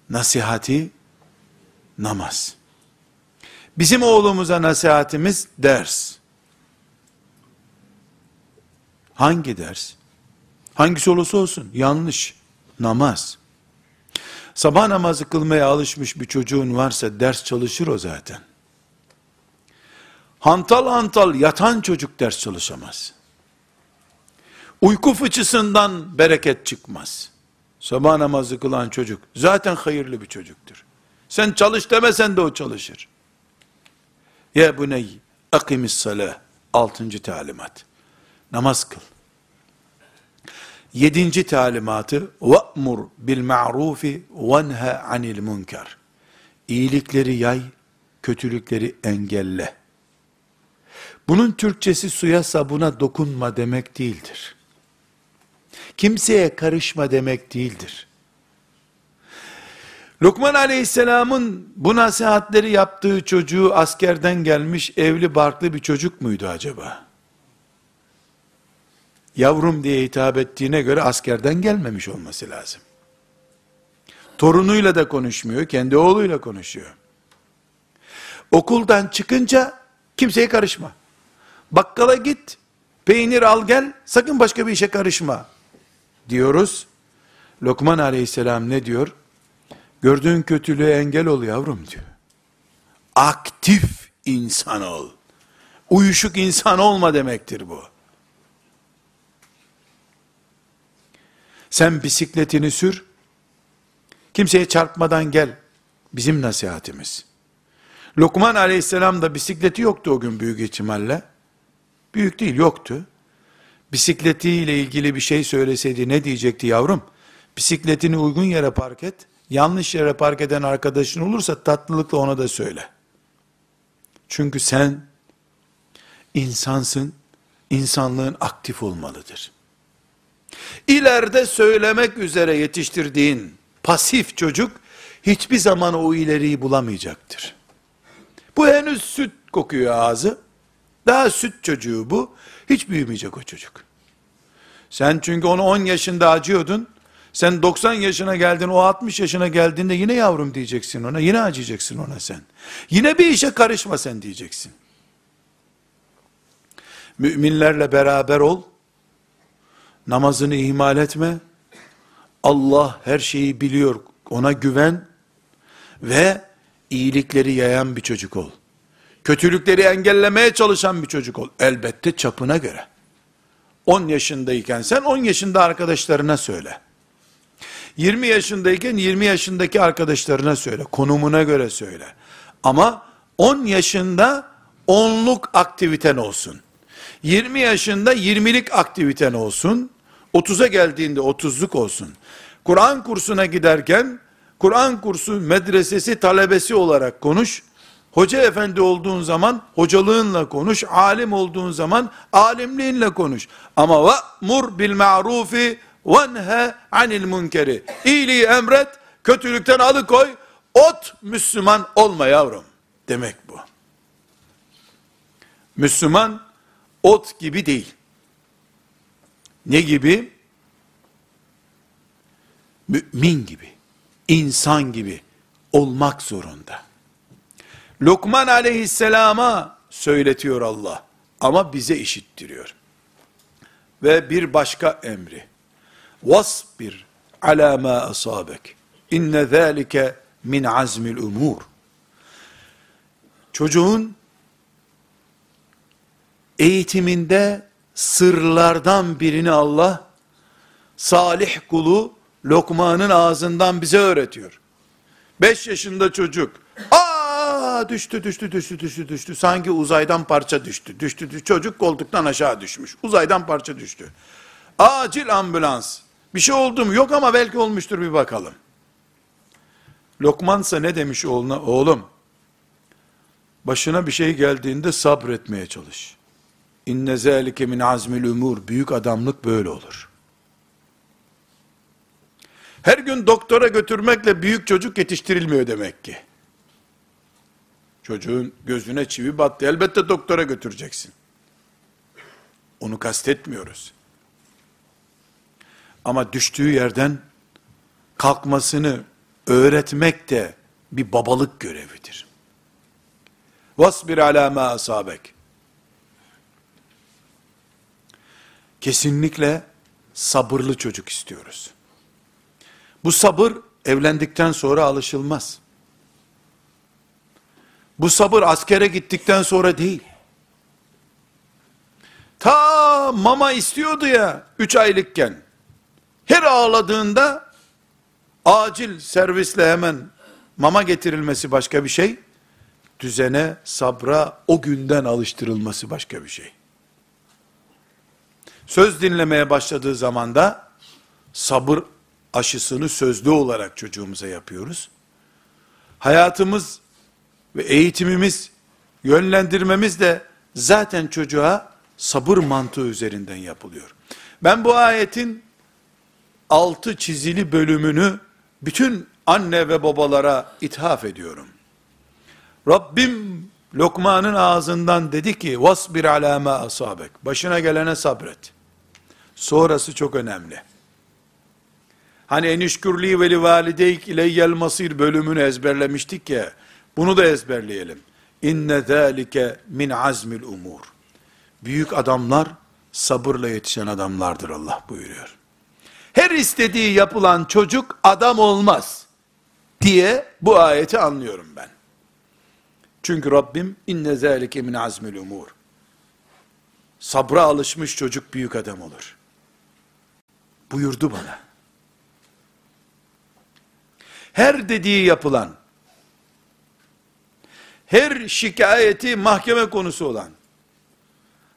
[SPEAKER 1] nasihati namaz. Bizim oğlumuza nasihatimiz ders. Hangi ders? Hangisi olursa olsun yanlış. Namaz. Sabah namazı kılmaya alışmış bir çocuğun varsa ders çalışır o zaten. Hantal hantal yatan çocuk ders çalışamaz. Uyku fıçısından bereket çıkmaz. Sabah namazı kılan çocuk zaten hayırlı bir çocuktur. Sen çalış demesen de o çalışır. Ya bu ney, akimis salah. Altıncı talimat. Namaz kıl. Yedinci talimatı, ve'mur bil ma'rufi venhe anil munkar. İyilikleri yay, kötülükleri engelle. Bunun Türkçesi suya sabuna dokunma demek değildir. Kimseye karışma demek değildir. Lokman aleyhisselamın bu nasihatleri yaptığı çocuğu askerden gelmiş evli barklı bir çocuk muydu acaba? Yavrum diye hitap ettiğine göre askerden gelmemiş olması lazım. Torunuyla da konuşmuyor, kendi oğluyla konuşuyor. Okuldan çıkınca kimseye karışma. Bakkala git, peynir al gel, sakın başka bir işe karışma. Diyoruz. Lokman aleyhisselam ne diyor? Gördüğün kötülüğe engel ol yavrum diyor. Aktif insan ol. Uyuşuk insan olma demektir bu. Sen bisikletini sür, kimseye çarpmadan gel. Bizim nasihatimiz. Lokman aleyhisselam da bisikleti yoktu o gün büyük ihtimalle. Büyük değil yoktu. bisikletiyle ilgili bir şey söyleseydi ne diyecekti yavrum? Bisikletini uygun yere park et, yanlış yere park eden arkadaşın olursa tatlılıkla ona da söyle. Çünkü sen insansın, insanlığın aktif olmalıdır. İleride söylemek üzere yetiştirdiğin pasif çocuk, hiçbir zaman o ileriyi bulamayacaktır. Bu henüz süt kokuyor ağzı. Daha süt çocuğu bu. Hiç büyümeyecek o çocuk. Sen çünkü onu 10 yaşında acıyordun. Sen 90 yaşına geldin, o 60 yaşına geldiğinde yine yavrum diyeceksin ona. Yine acıyacaksın ona sen. Yine bir işe karışma sen diyeceksin. Müminlerle beraber ol. Namazını ihmal etme. Allah her şeyi biliyor. Ona güven ve iyilikleri yayan bir çocuk ol. Kötülükleri engellemeye çalışan bir çocuk ol. Elbette çapına göre. 10 yaşındayken sen 10 yaşında arkadaşlarına söyle. 20 yaşındayken 20 yaşındaki arkadaşlarına söyle. Konumuna göre söyle. Ama 10 yaşında onluk aktiviten olsun. 20 yaşında 20'lik aktiviten olsun. 30'a geldiğinde 30'luk olsun. Kur'an kursuna giderken Kur'an kursu medresesi talebesi olarak konuş. Hoca efendi olduğun zaman hocalığınla konuş. Alim olduğun zaman alimliğinle konuş. Ama ve mur bil ma'rufi venhe anil munkeri. İyiliği emret, kötülükten alıkoy. Ot Müslüman olma yavrum. Demek bu. Müslüman ot gibi değil. Ne gibi? Mümin gibi, insan gibi olmak zorunda. Lokman aleyhisselama söyletiyor Allah. Ama bize işittiriyor. Ve bir başka emri. Vasbir ala ma asabek. İnne zâlike min azmil umur. Çocuğun eğitiminde sırlardan birini Allah salih kulu Lokman'ın ağzından bize öğretiyor. Beş yaşında çocuk, düştü düştü düştü düştü düştü, sanki uzaydan parça düştü, düştü, düştü. çocuk koltuktan aşağı düşmüş, uzaydan parça düştü. Acil ambulans, bir şey oldu mu? Yok ama belki olmuştur bir bakalım. Lokmansa ne demiş oğluna? Oğlum, başına bir şey geldiğinde sabretmeye çalış. İnne zâlike min azmil umur. Büyük adamlık böyle olur. Her gün doktora götürmekle büyük çocuk yetiştirilmiyor demek ki. Çocuğun gözüne çivi battı. Elbette doktora götüreceksin. Onu kastetmiyoruz. Ama düştüğü yerden kalkmasını öğretmek de bir babalık görevidir. Vasbir ala ma asabek. Kesinlikle sabırlı çocuk istiyoruz. Bu sabır evlendikten sonra alışılmaz. Bu sabır askere gittikten sonra değil. Ta mama istiyordu ya üç aylıkken. Her ağladığında acil servisle hemen mama getirilmesi başka bir şey. Düzene, sabra o günden alıştırılması başka bir şey. Söz dinlemeye başladığı zaman da sabır aşısını sözlü olarak çocuğumuza yapıyoruz. Hayatımız ve eğitimimiz, yönlendirmemiz de zaten çocuğa sabır mantığı üzerinden yapılıyor. Ben bu ayetin altı çizili bölümünü bütün anne ve babalara ithaf ediyorum. Rabbim Lokman'ın ağzından dedi ki, vasbir ala ma asabek. Başına gelene sabret. Sonrası çok önemli. Hani enişkürli ve li valideyk ileyyel masir bölümünü ezberlemiştik ya. Bunu da ezberleyelim. İnne zâlike min azmil umur. Büyük adamlar sabırla yetişen adamlardır Allah buyuruyor. Her istediği yapılan çocuk adam olmaz diye bu ayeti anlıyorum ben. Çünkü Rabbim inne zâlike min azmil umur. Sabra alışmış çocuk büyük adam olur. Buyurdu bana her dediği yapılan, her şikayeti mahkeme konusu olan,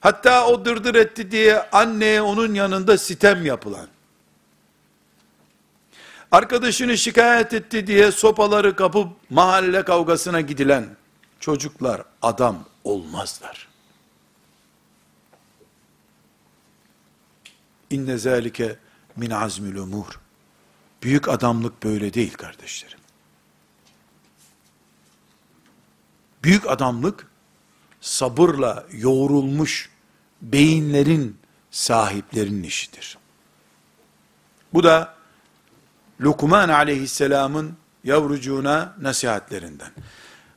[SPEAKER 1] Hatta o dırdır etti diye anneye onun yanında sitem yapılan, arkadaşını şikayet etti diye sopaları kapıp mahalle kavgasına gidilen çocuklar adam olmazlar. İnne zâlike min azmül umur. Büyük adamlık böyle değil kardeşlerim. Büyük adamlık sabırla yoğrulmuş beyinlerin sahiplerinin işidir. Bu da Lukman aleyhisselamın yavrucuğuna nasihatlerinden.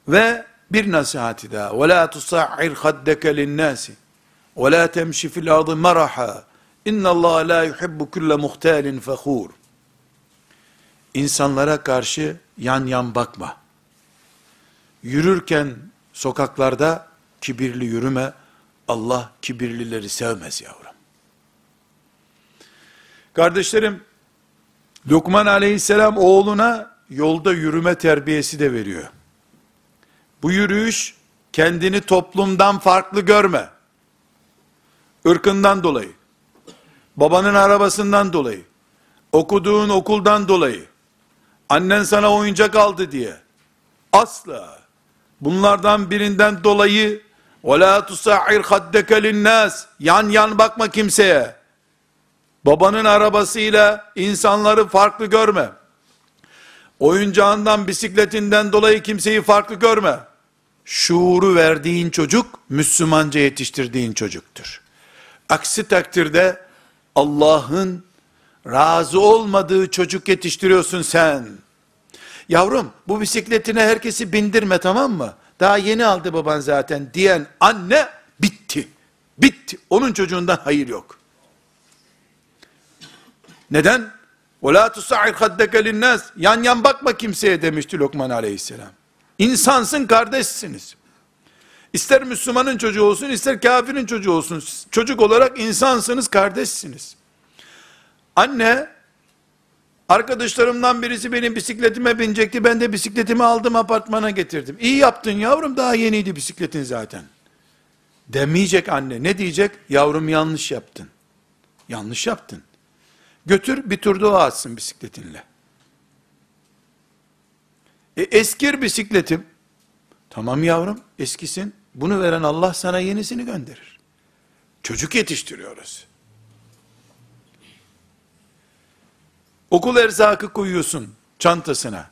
[SPEAKER 1] Ve bir nasihati daha. وَلَا تُصَعِّرْ خَدَّكَ لِلنَّاسِ وَلَا تَمْشِ فِي الْأَرْضِ مَرَحًا اِنَّ اللّٰهَ لَا يُحِبُّ كُلَّ مُخْتَالٍ فَخُورٍ İnsanlara karşı yan yan bakma. Yürürken sokaklarda kibirli yürüme. Allah kibirlileri sevmez yavrum. Kardeşlerim, Lokman aleyhisselam oğluna yolda yürüme terbiyesi de veriyor. Bu yürüyüş kendini toplumdan farklı görme. Irkından dolayı, babanın arabasından dolayı, okuduğun okuldan dolayı, annen sana oyuncak aldı diye, asla, bunlardan birinden dolayı, وَلَا تُسَعِّرْ خَدَّكَ لِلنَّاسِ Yan yan bakma kimseye. Babanın arabasıyla insanları farklı görme. Oyuncağından, bisikletinden dolayı kimseyi farklı görme. Şuuru verdiğin çocuk, Müslümanca yetiştirdiğin çocuktur. Aksi takdirde, Allah'ın razı olmadığı çocuk yetiştiriyorsun sen. Yavrum, bu bisikletine herkesi bindirme tamam mı? Daha yeni aldı baban zaten diyen anne, bitti. Bitti. Onun çocuğundan hayır yok. Neden? وَلَا تُسَعِرْ خَدَّكَ لِلنَّاسِ Yan yan bakma kimseye demişti Lokman aleyhisselam. İnsansın kardeşsiniz. İster Müslümanın çocuğu olsun, ister kafirin çocuğu olsun. Çocuk olarak insansınız, kardeşsiniz. Anne, arkadaşlarımdan birisi benim bisikletime binecekti, ben de bisikletimi aldım apartmana getirdim. İyi yaptın yavrum, daha yeniydi bisikletin zaten. Demeyecek anne, ne diyecek? Yavrum yanlış yaptın. Yanlış yaptın. Götür bir tur daha atsın bisikletinle. E eskir bisikletim. Tamam yavrum eskisin. Bunu veren Allah sana yenisini gönderir. Çocuk yetiştiriyoruz. Okul erzakı koyuyorsun çantasına.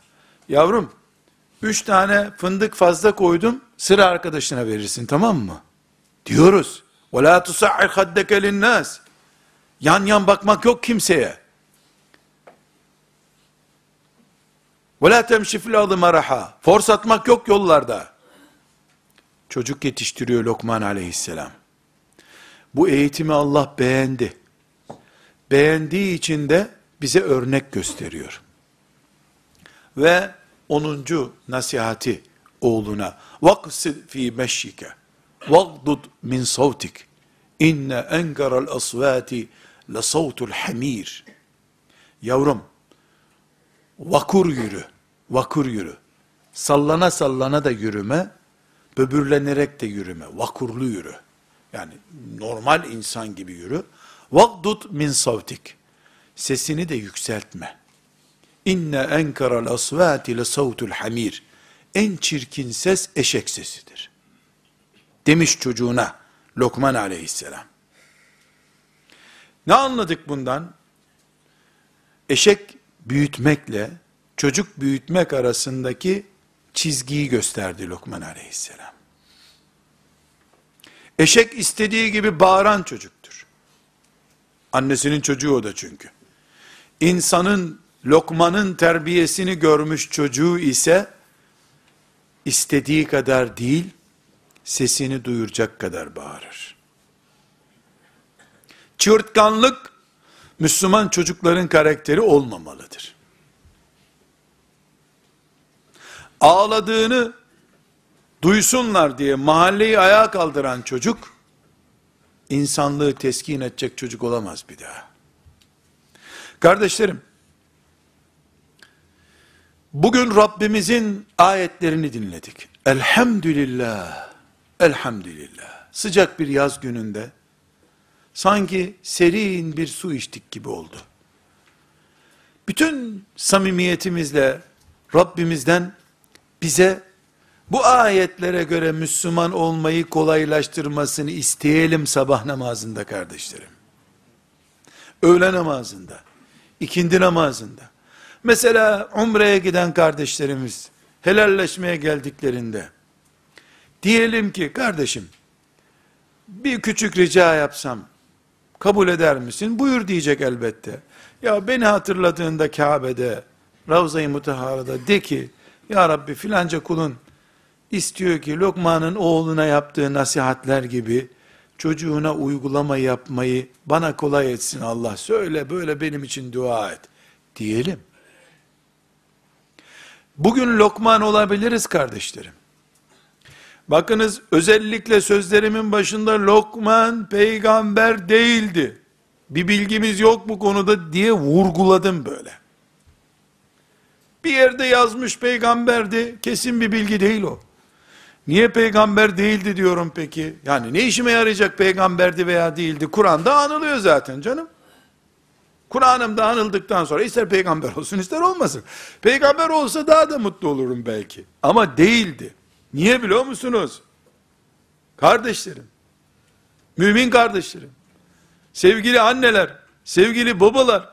[SPEAKER 1] Yavrum, üç tane fındık fazla koydum, sıra arkadaşına verirsin tamam mı? Diyoruz. وَلَا تُسَعِّرْ خَدَّكَ لِلنَّاسِ Yan yan bakmak yok kimseye. وَلَا تَمْشِ فِي الْاَرْضِ مَرَحًا Fors atmak yok yollarda. Çocuk yetiştiriyor Lokman aleyhisselam. Bu eğitimi Allah beğendi. Beğendiği için de bize örnek gösteriyor. Ve onuncu nasihati oğluna vaksid fi meşyike vagdud min savtik inne enkaral asvati la savtul hamir. Yavrum vakur yürü vakur yürü. Sallana sallana da yürüme böbürlenerek de yürüme vakurlu yürü. Yani normal insan gibi yürü. Vagdud min savtik. Sesini de yükseltme. İnne enkaral asvati la savtul hamir. En çirkin ses eşek sesidir. Demiş çocuğuna, Lokman aleyhisselam. Ne anladık bundan? Eşek büyütmekle çocuk büyütmek arasındaki çizgiyi gösterdi Lokman aleyhisselam. Eşek istediği gibi bağıran çocuktur. Annesinin çocuğu o da çünkü. İnsanın Lokman'ın terbiyesini görmüş çocuğu ise istediği kadar değil, sesini duyuracak kadar bağırır. Çığırtkanlık, Müslüman çocukların karakteri olmamalıdır. Ağladığını duysunlar diye mahalleyi ayağa kaldıran çocuk, insanlığı teskin edecek çocuk olamaz bir daha. Kardeşlerim, bugün Rabbimizin ayetlerini dinledik. Elhamdülillah, Elhamdülillah. Sıcak bir yaz gününde sanki serin bir su içtik gibi oldu. Bütün samimiyetimizle Rabbimizden bize bu ayetlere göre Müslüman olmayı kolaylaştırmasını isteyelim sabah namazında kardeşlerim. Öğle namazında, ikindi namazında. Mesela umreye giden kardeşlerimiz helalleşmeye geldiklerinde diyelim ki kardeşim bir küçük rica yapsam kabul eder misin? Buyur diyecek elbette. Ya beni hatırladığında Kabe'de Ravza-i Mutahara'da de ki Ya Rabbi filanca kulun istiyor ki Lokman'ın oğluna yaptığı nasihatler gibi çocuğuna uygulama yapmayı bana kolay etsin Allah. Söyle böyle benim için dua et. Diyelim. Bugün Lokman olabiliriz kardeşlerim. Bakınız özellikle sözlerimin başında Lokman peygamber değildi. Bir bilgimiz yok bu konuda diye vurguladım böyle. Bir yerde yazmış peygamberdi. Kesin bir bilgi değil o. Niye peygamber değildi diyorum peki? Yani ne işime yarayacak peygamberdi veya değildi? Kur'an'da anılıyor zaten canım. Kur'an'ımda anıldıktan sonra ister peygamber olsun ister olmasın. Peygamber olsa daha da mutlu olurum belki. Ama değildi. Niye biliyor musunuz? Kardeşlerim, mümin kardeşlerim, sevgili anneler, sevgili babalar,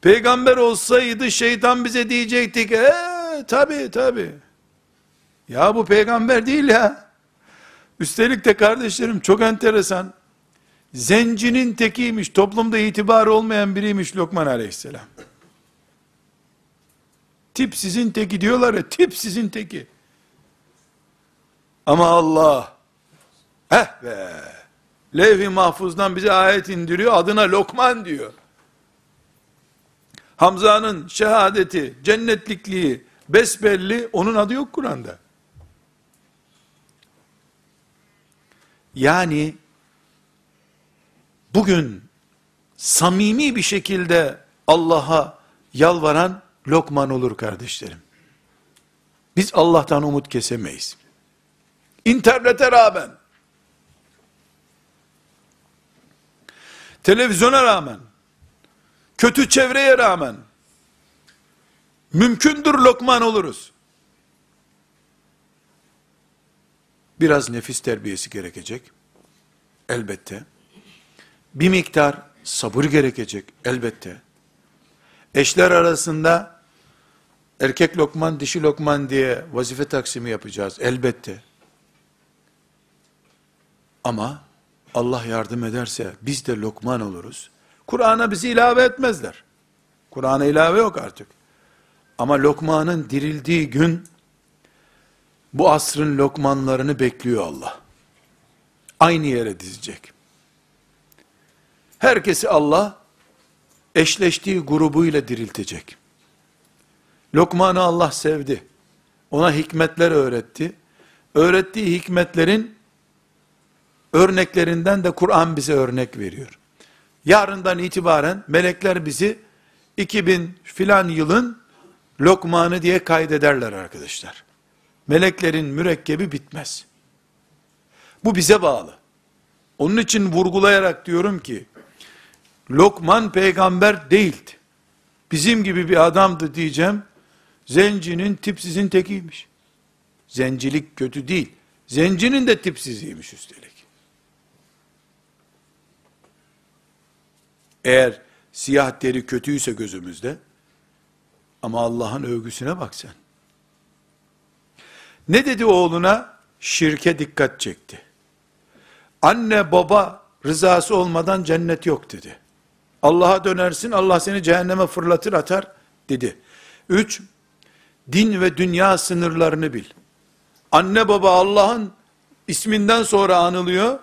[SPEAKER 1] peygamber olsaydı şeytan bize diyecekti ki, ee, tabi tabi. Ya bu peygamber değil ya. Üstelik de kardeşlerim çok enteresan. Zencinin tekiymiş, toplumda itibarı olmayan biriymiş Lokman aleyhisselam. Tip sizin teki diyorlar ya, tip sizin teki. Ama Allah, eh be, levh-i mahfuzdan bize ayet indiriyor, adına Lokman diyor. Hamza'nın şehadeti, cennetlikliği, besbelli, onun adı yok Kur'an'da. Yani, bugün, samimi bir şekilde Allah'a yalvaran, Lokman olur kardeşlerim. Biz Allah'tan umut kesemeyiz. İnternete rağmen, televizyona rağmen, kötü çevreye rağmen, mümkündür lokman oluruz. Biraz nefis terbiyesi gerekecek. Elbette. Bir miktar sabır gerekecek. Elbette. Eşler arasında erkek lokman, dişi lokman diye vazife taksimi yapacağız. Elbette. Ama Allah yardım ederse biz de lokman oluruz. Kur'an'a bizi ilave etmezler. Kur'an'a ilave yok artık. Ama lokmanın dirildiği gün bu asrın lokmanlarını bekliyor Allah. Aynı yere dizecek. Herkesi Allah eşleştiği grubuyla diriltecek. Lokman'ı Allah sevdi. Ona hikmetler öğretti. Öğrettiği hikmetlerin örneklerinden de Kur'an bize örnek veriyor. Yarından itibaren melekler bizi 2000 filan yılın lokmanı diye kaydederler arkadaşlar. Meleklerin mürekkebi bitmez. Bu bize bağlı. Onun için vurgulayarak diyorum ki, Lokman peygamber değildi. Bizim gibi bir adamdı diyeceğim, zencinin tipsizin tekiymiş. Zencilik kötü değil. Zencinin de tipsiziymiş üstelik. Eğer siyah deri kötüyse gözümüzde, ama Allah'ın övgüsüne bak sen. Ne dedi oğluna? Şirke dikkat çekti. Anne baba rızası olmadan cennet yok dedi. Allah'a dönersin, Allah seni cehenneme fırlatır atar dedi. Üç, din ve dünya sınırlarını bil. Anne baba Allah'ın isminden sonra anılıyor,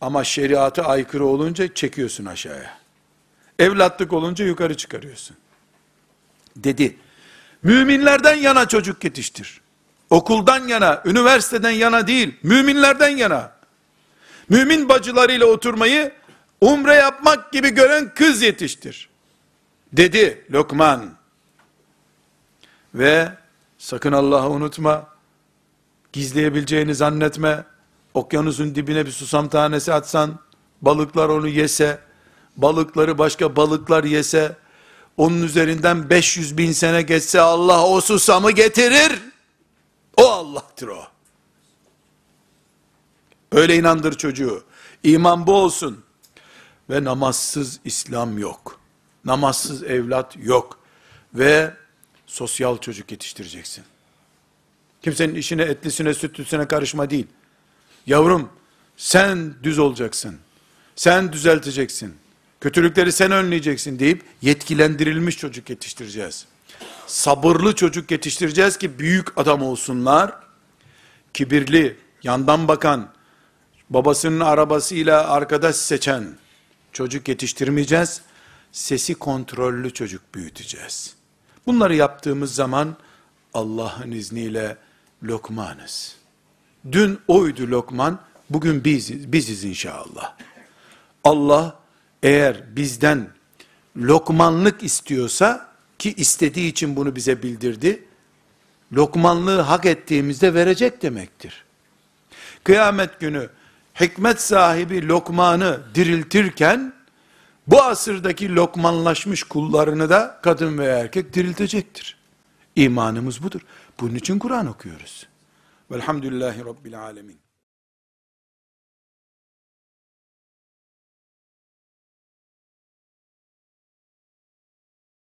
[SPEAKER 1] ama şeriatı aykırı olunca çekiyorsun aşağıya. Evlatlık olunca yukarı çıkarıyorsun. Dedi. Müminlerden yana çocuk yetiştir. Okuldan yana, üniversiteden yana değil, müminlerden yana. Mümin bacılarıyla oturmayı umre yapmak gibi gören kız yetiştir. Dedi Lokman. Ve sakın Allah'ı unutma, gizleyebileceğini zannetme, okyanusun dibine bir susam tanesi atsan, balıklar onu yese, balıkları başka balıklar yese, onun üzerinden 500 bin sene geçse Allah o susamı getirir. O Allah'tır o. Öyle inandır çocuğu. İman bu olsun. Ve namazsız İslam yok. Namazsız evlat yok. Ve sosyal çocuk yetiştireceksin. Kimsenin işine, etlisine, sütlüsüne karışma değil. Yavrum, sen düz olacaksın. Sen düzelteceksin. Kötülükleri sen önleyeceksin deyip yetkilendirilmiş çocuk yetiştireceğiz. Sabırlı çocuk yetiştireceğiz ki büyük adam olsunlar. Kibirli, yandan bakan, babasının arabasıyla arkadaş seçen çocuk yetiştirmeyeceğiz. Sesi kontrollü çocuk büyüteceğiz. Bunları yaptığımız zaman Allah'ın izniyle Lokmanız. Dün oydu Lokman, bugün biziz, biziz inşallah. Allah eğer bizden lokmanlık istiyorsa ki istediği için bunu bize bildirdi. Lokmanlığı hak ettiğimizde verecek demektir. Kıyamet günü hikmet sahibi Lokman'ı diriltirken bu asırdaki lokmanlaşmış kullarını da kadın veya erkek diriltecektir. İmanımız budur. Bunun için Kur'an okuyoruz. Velhamdülillahi Rabbil Alemin.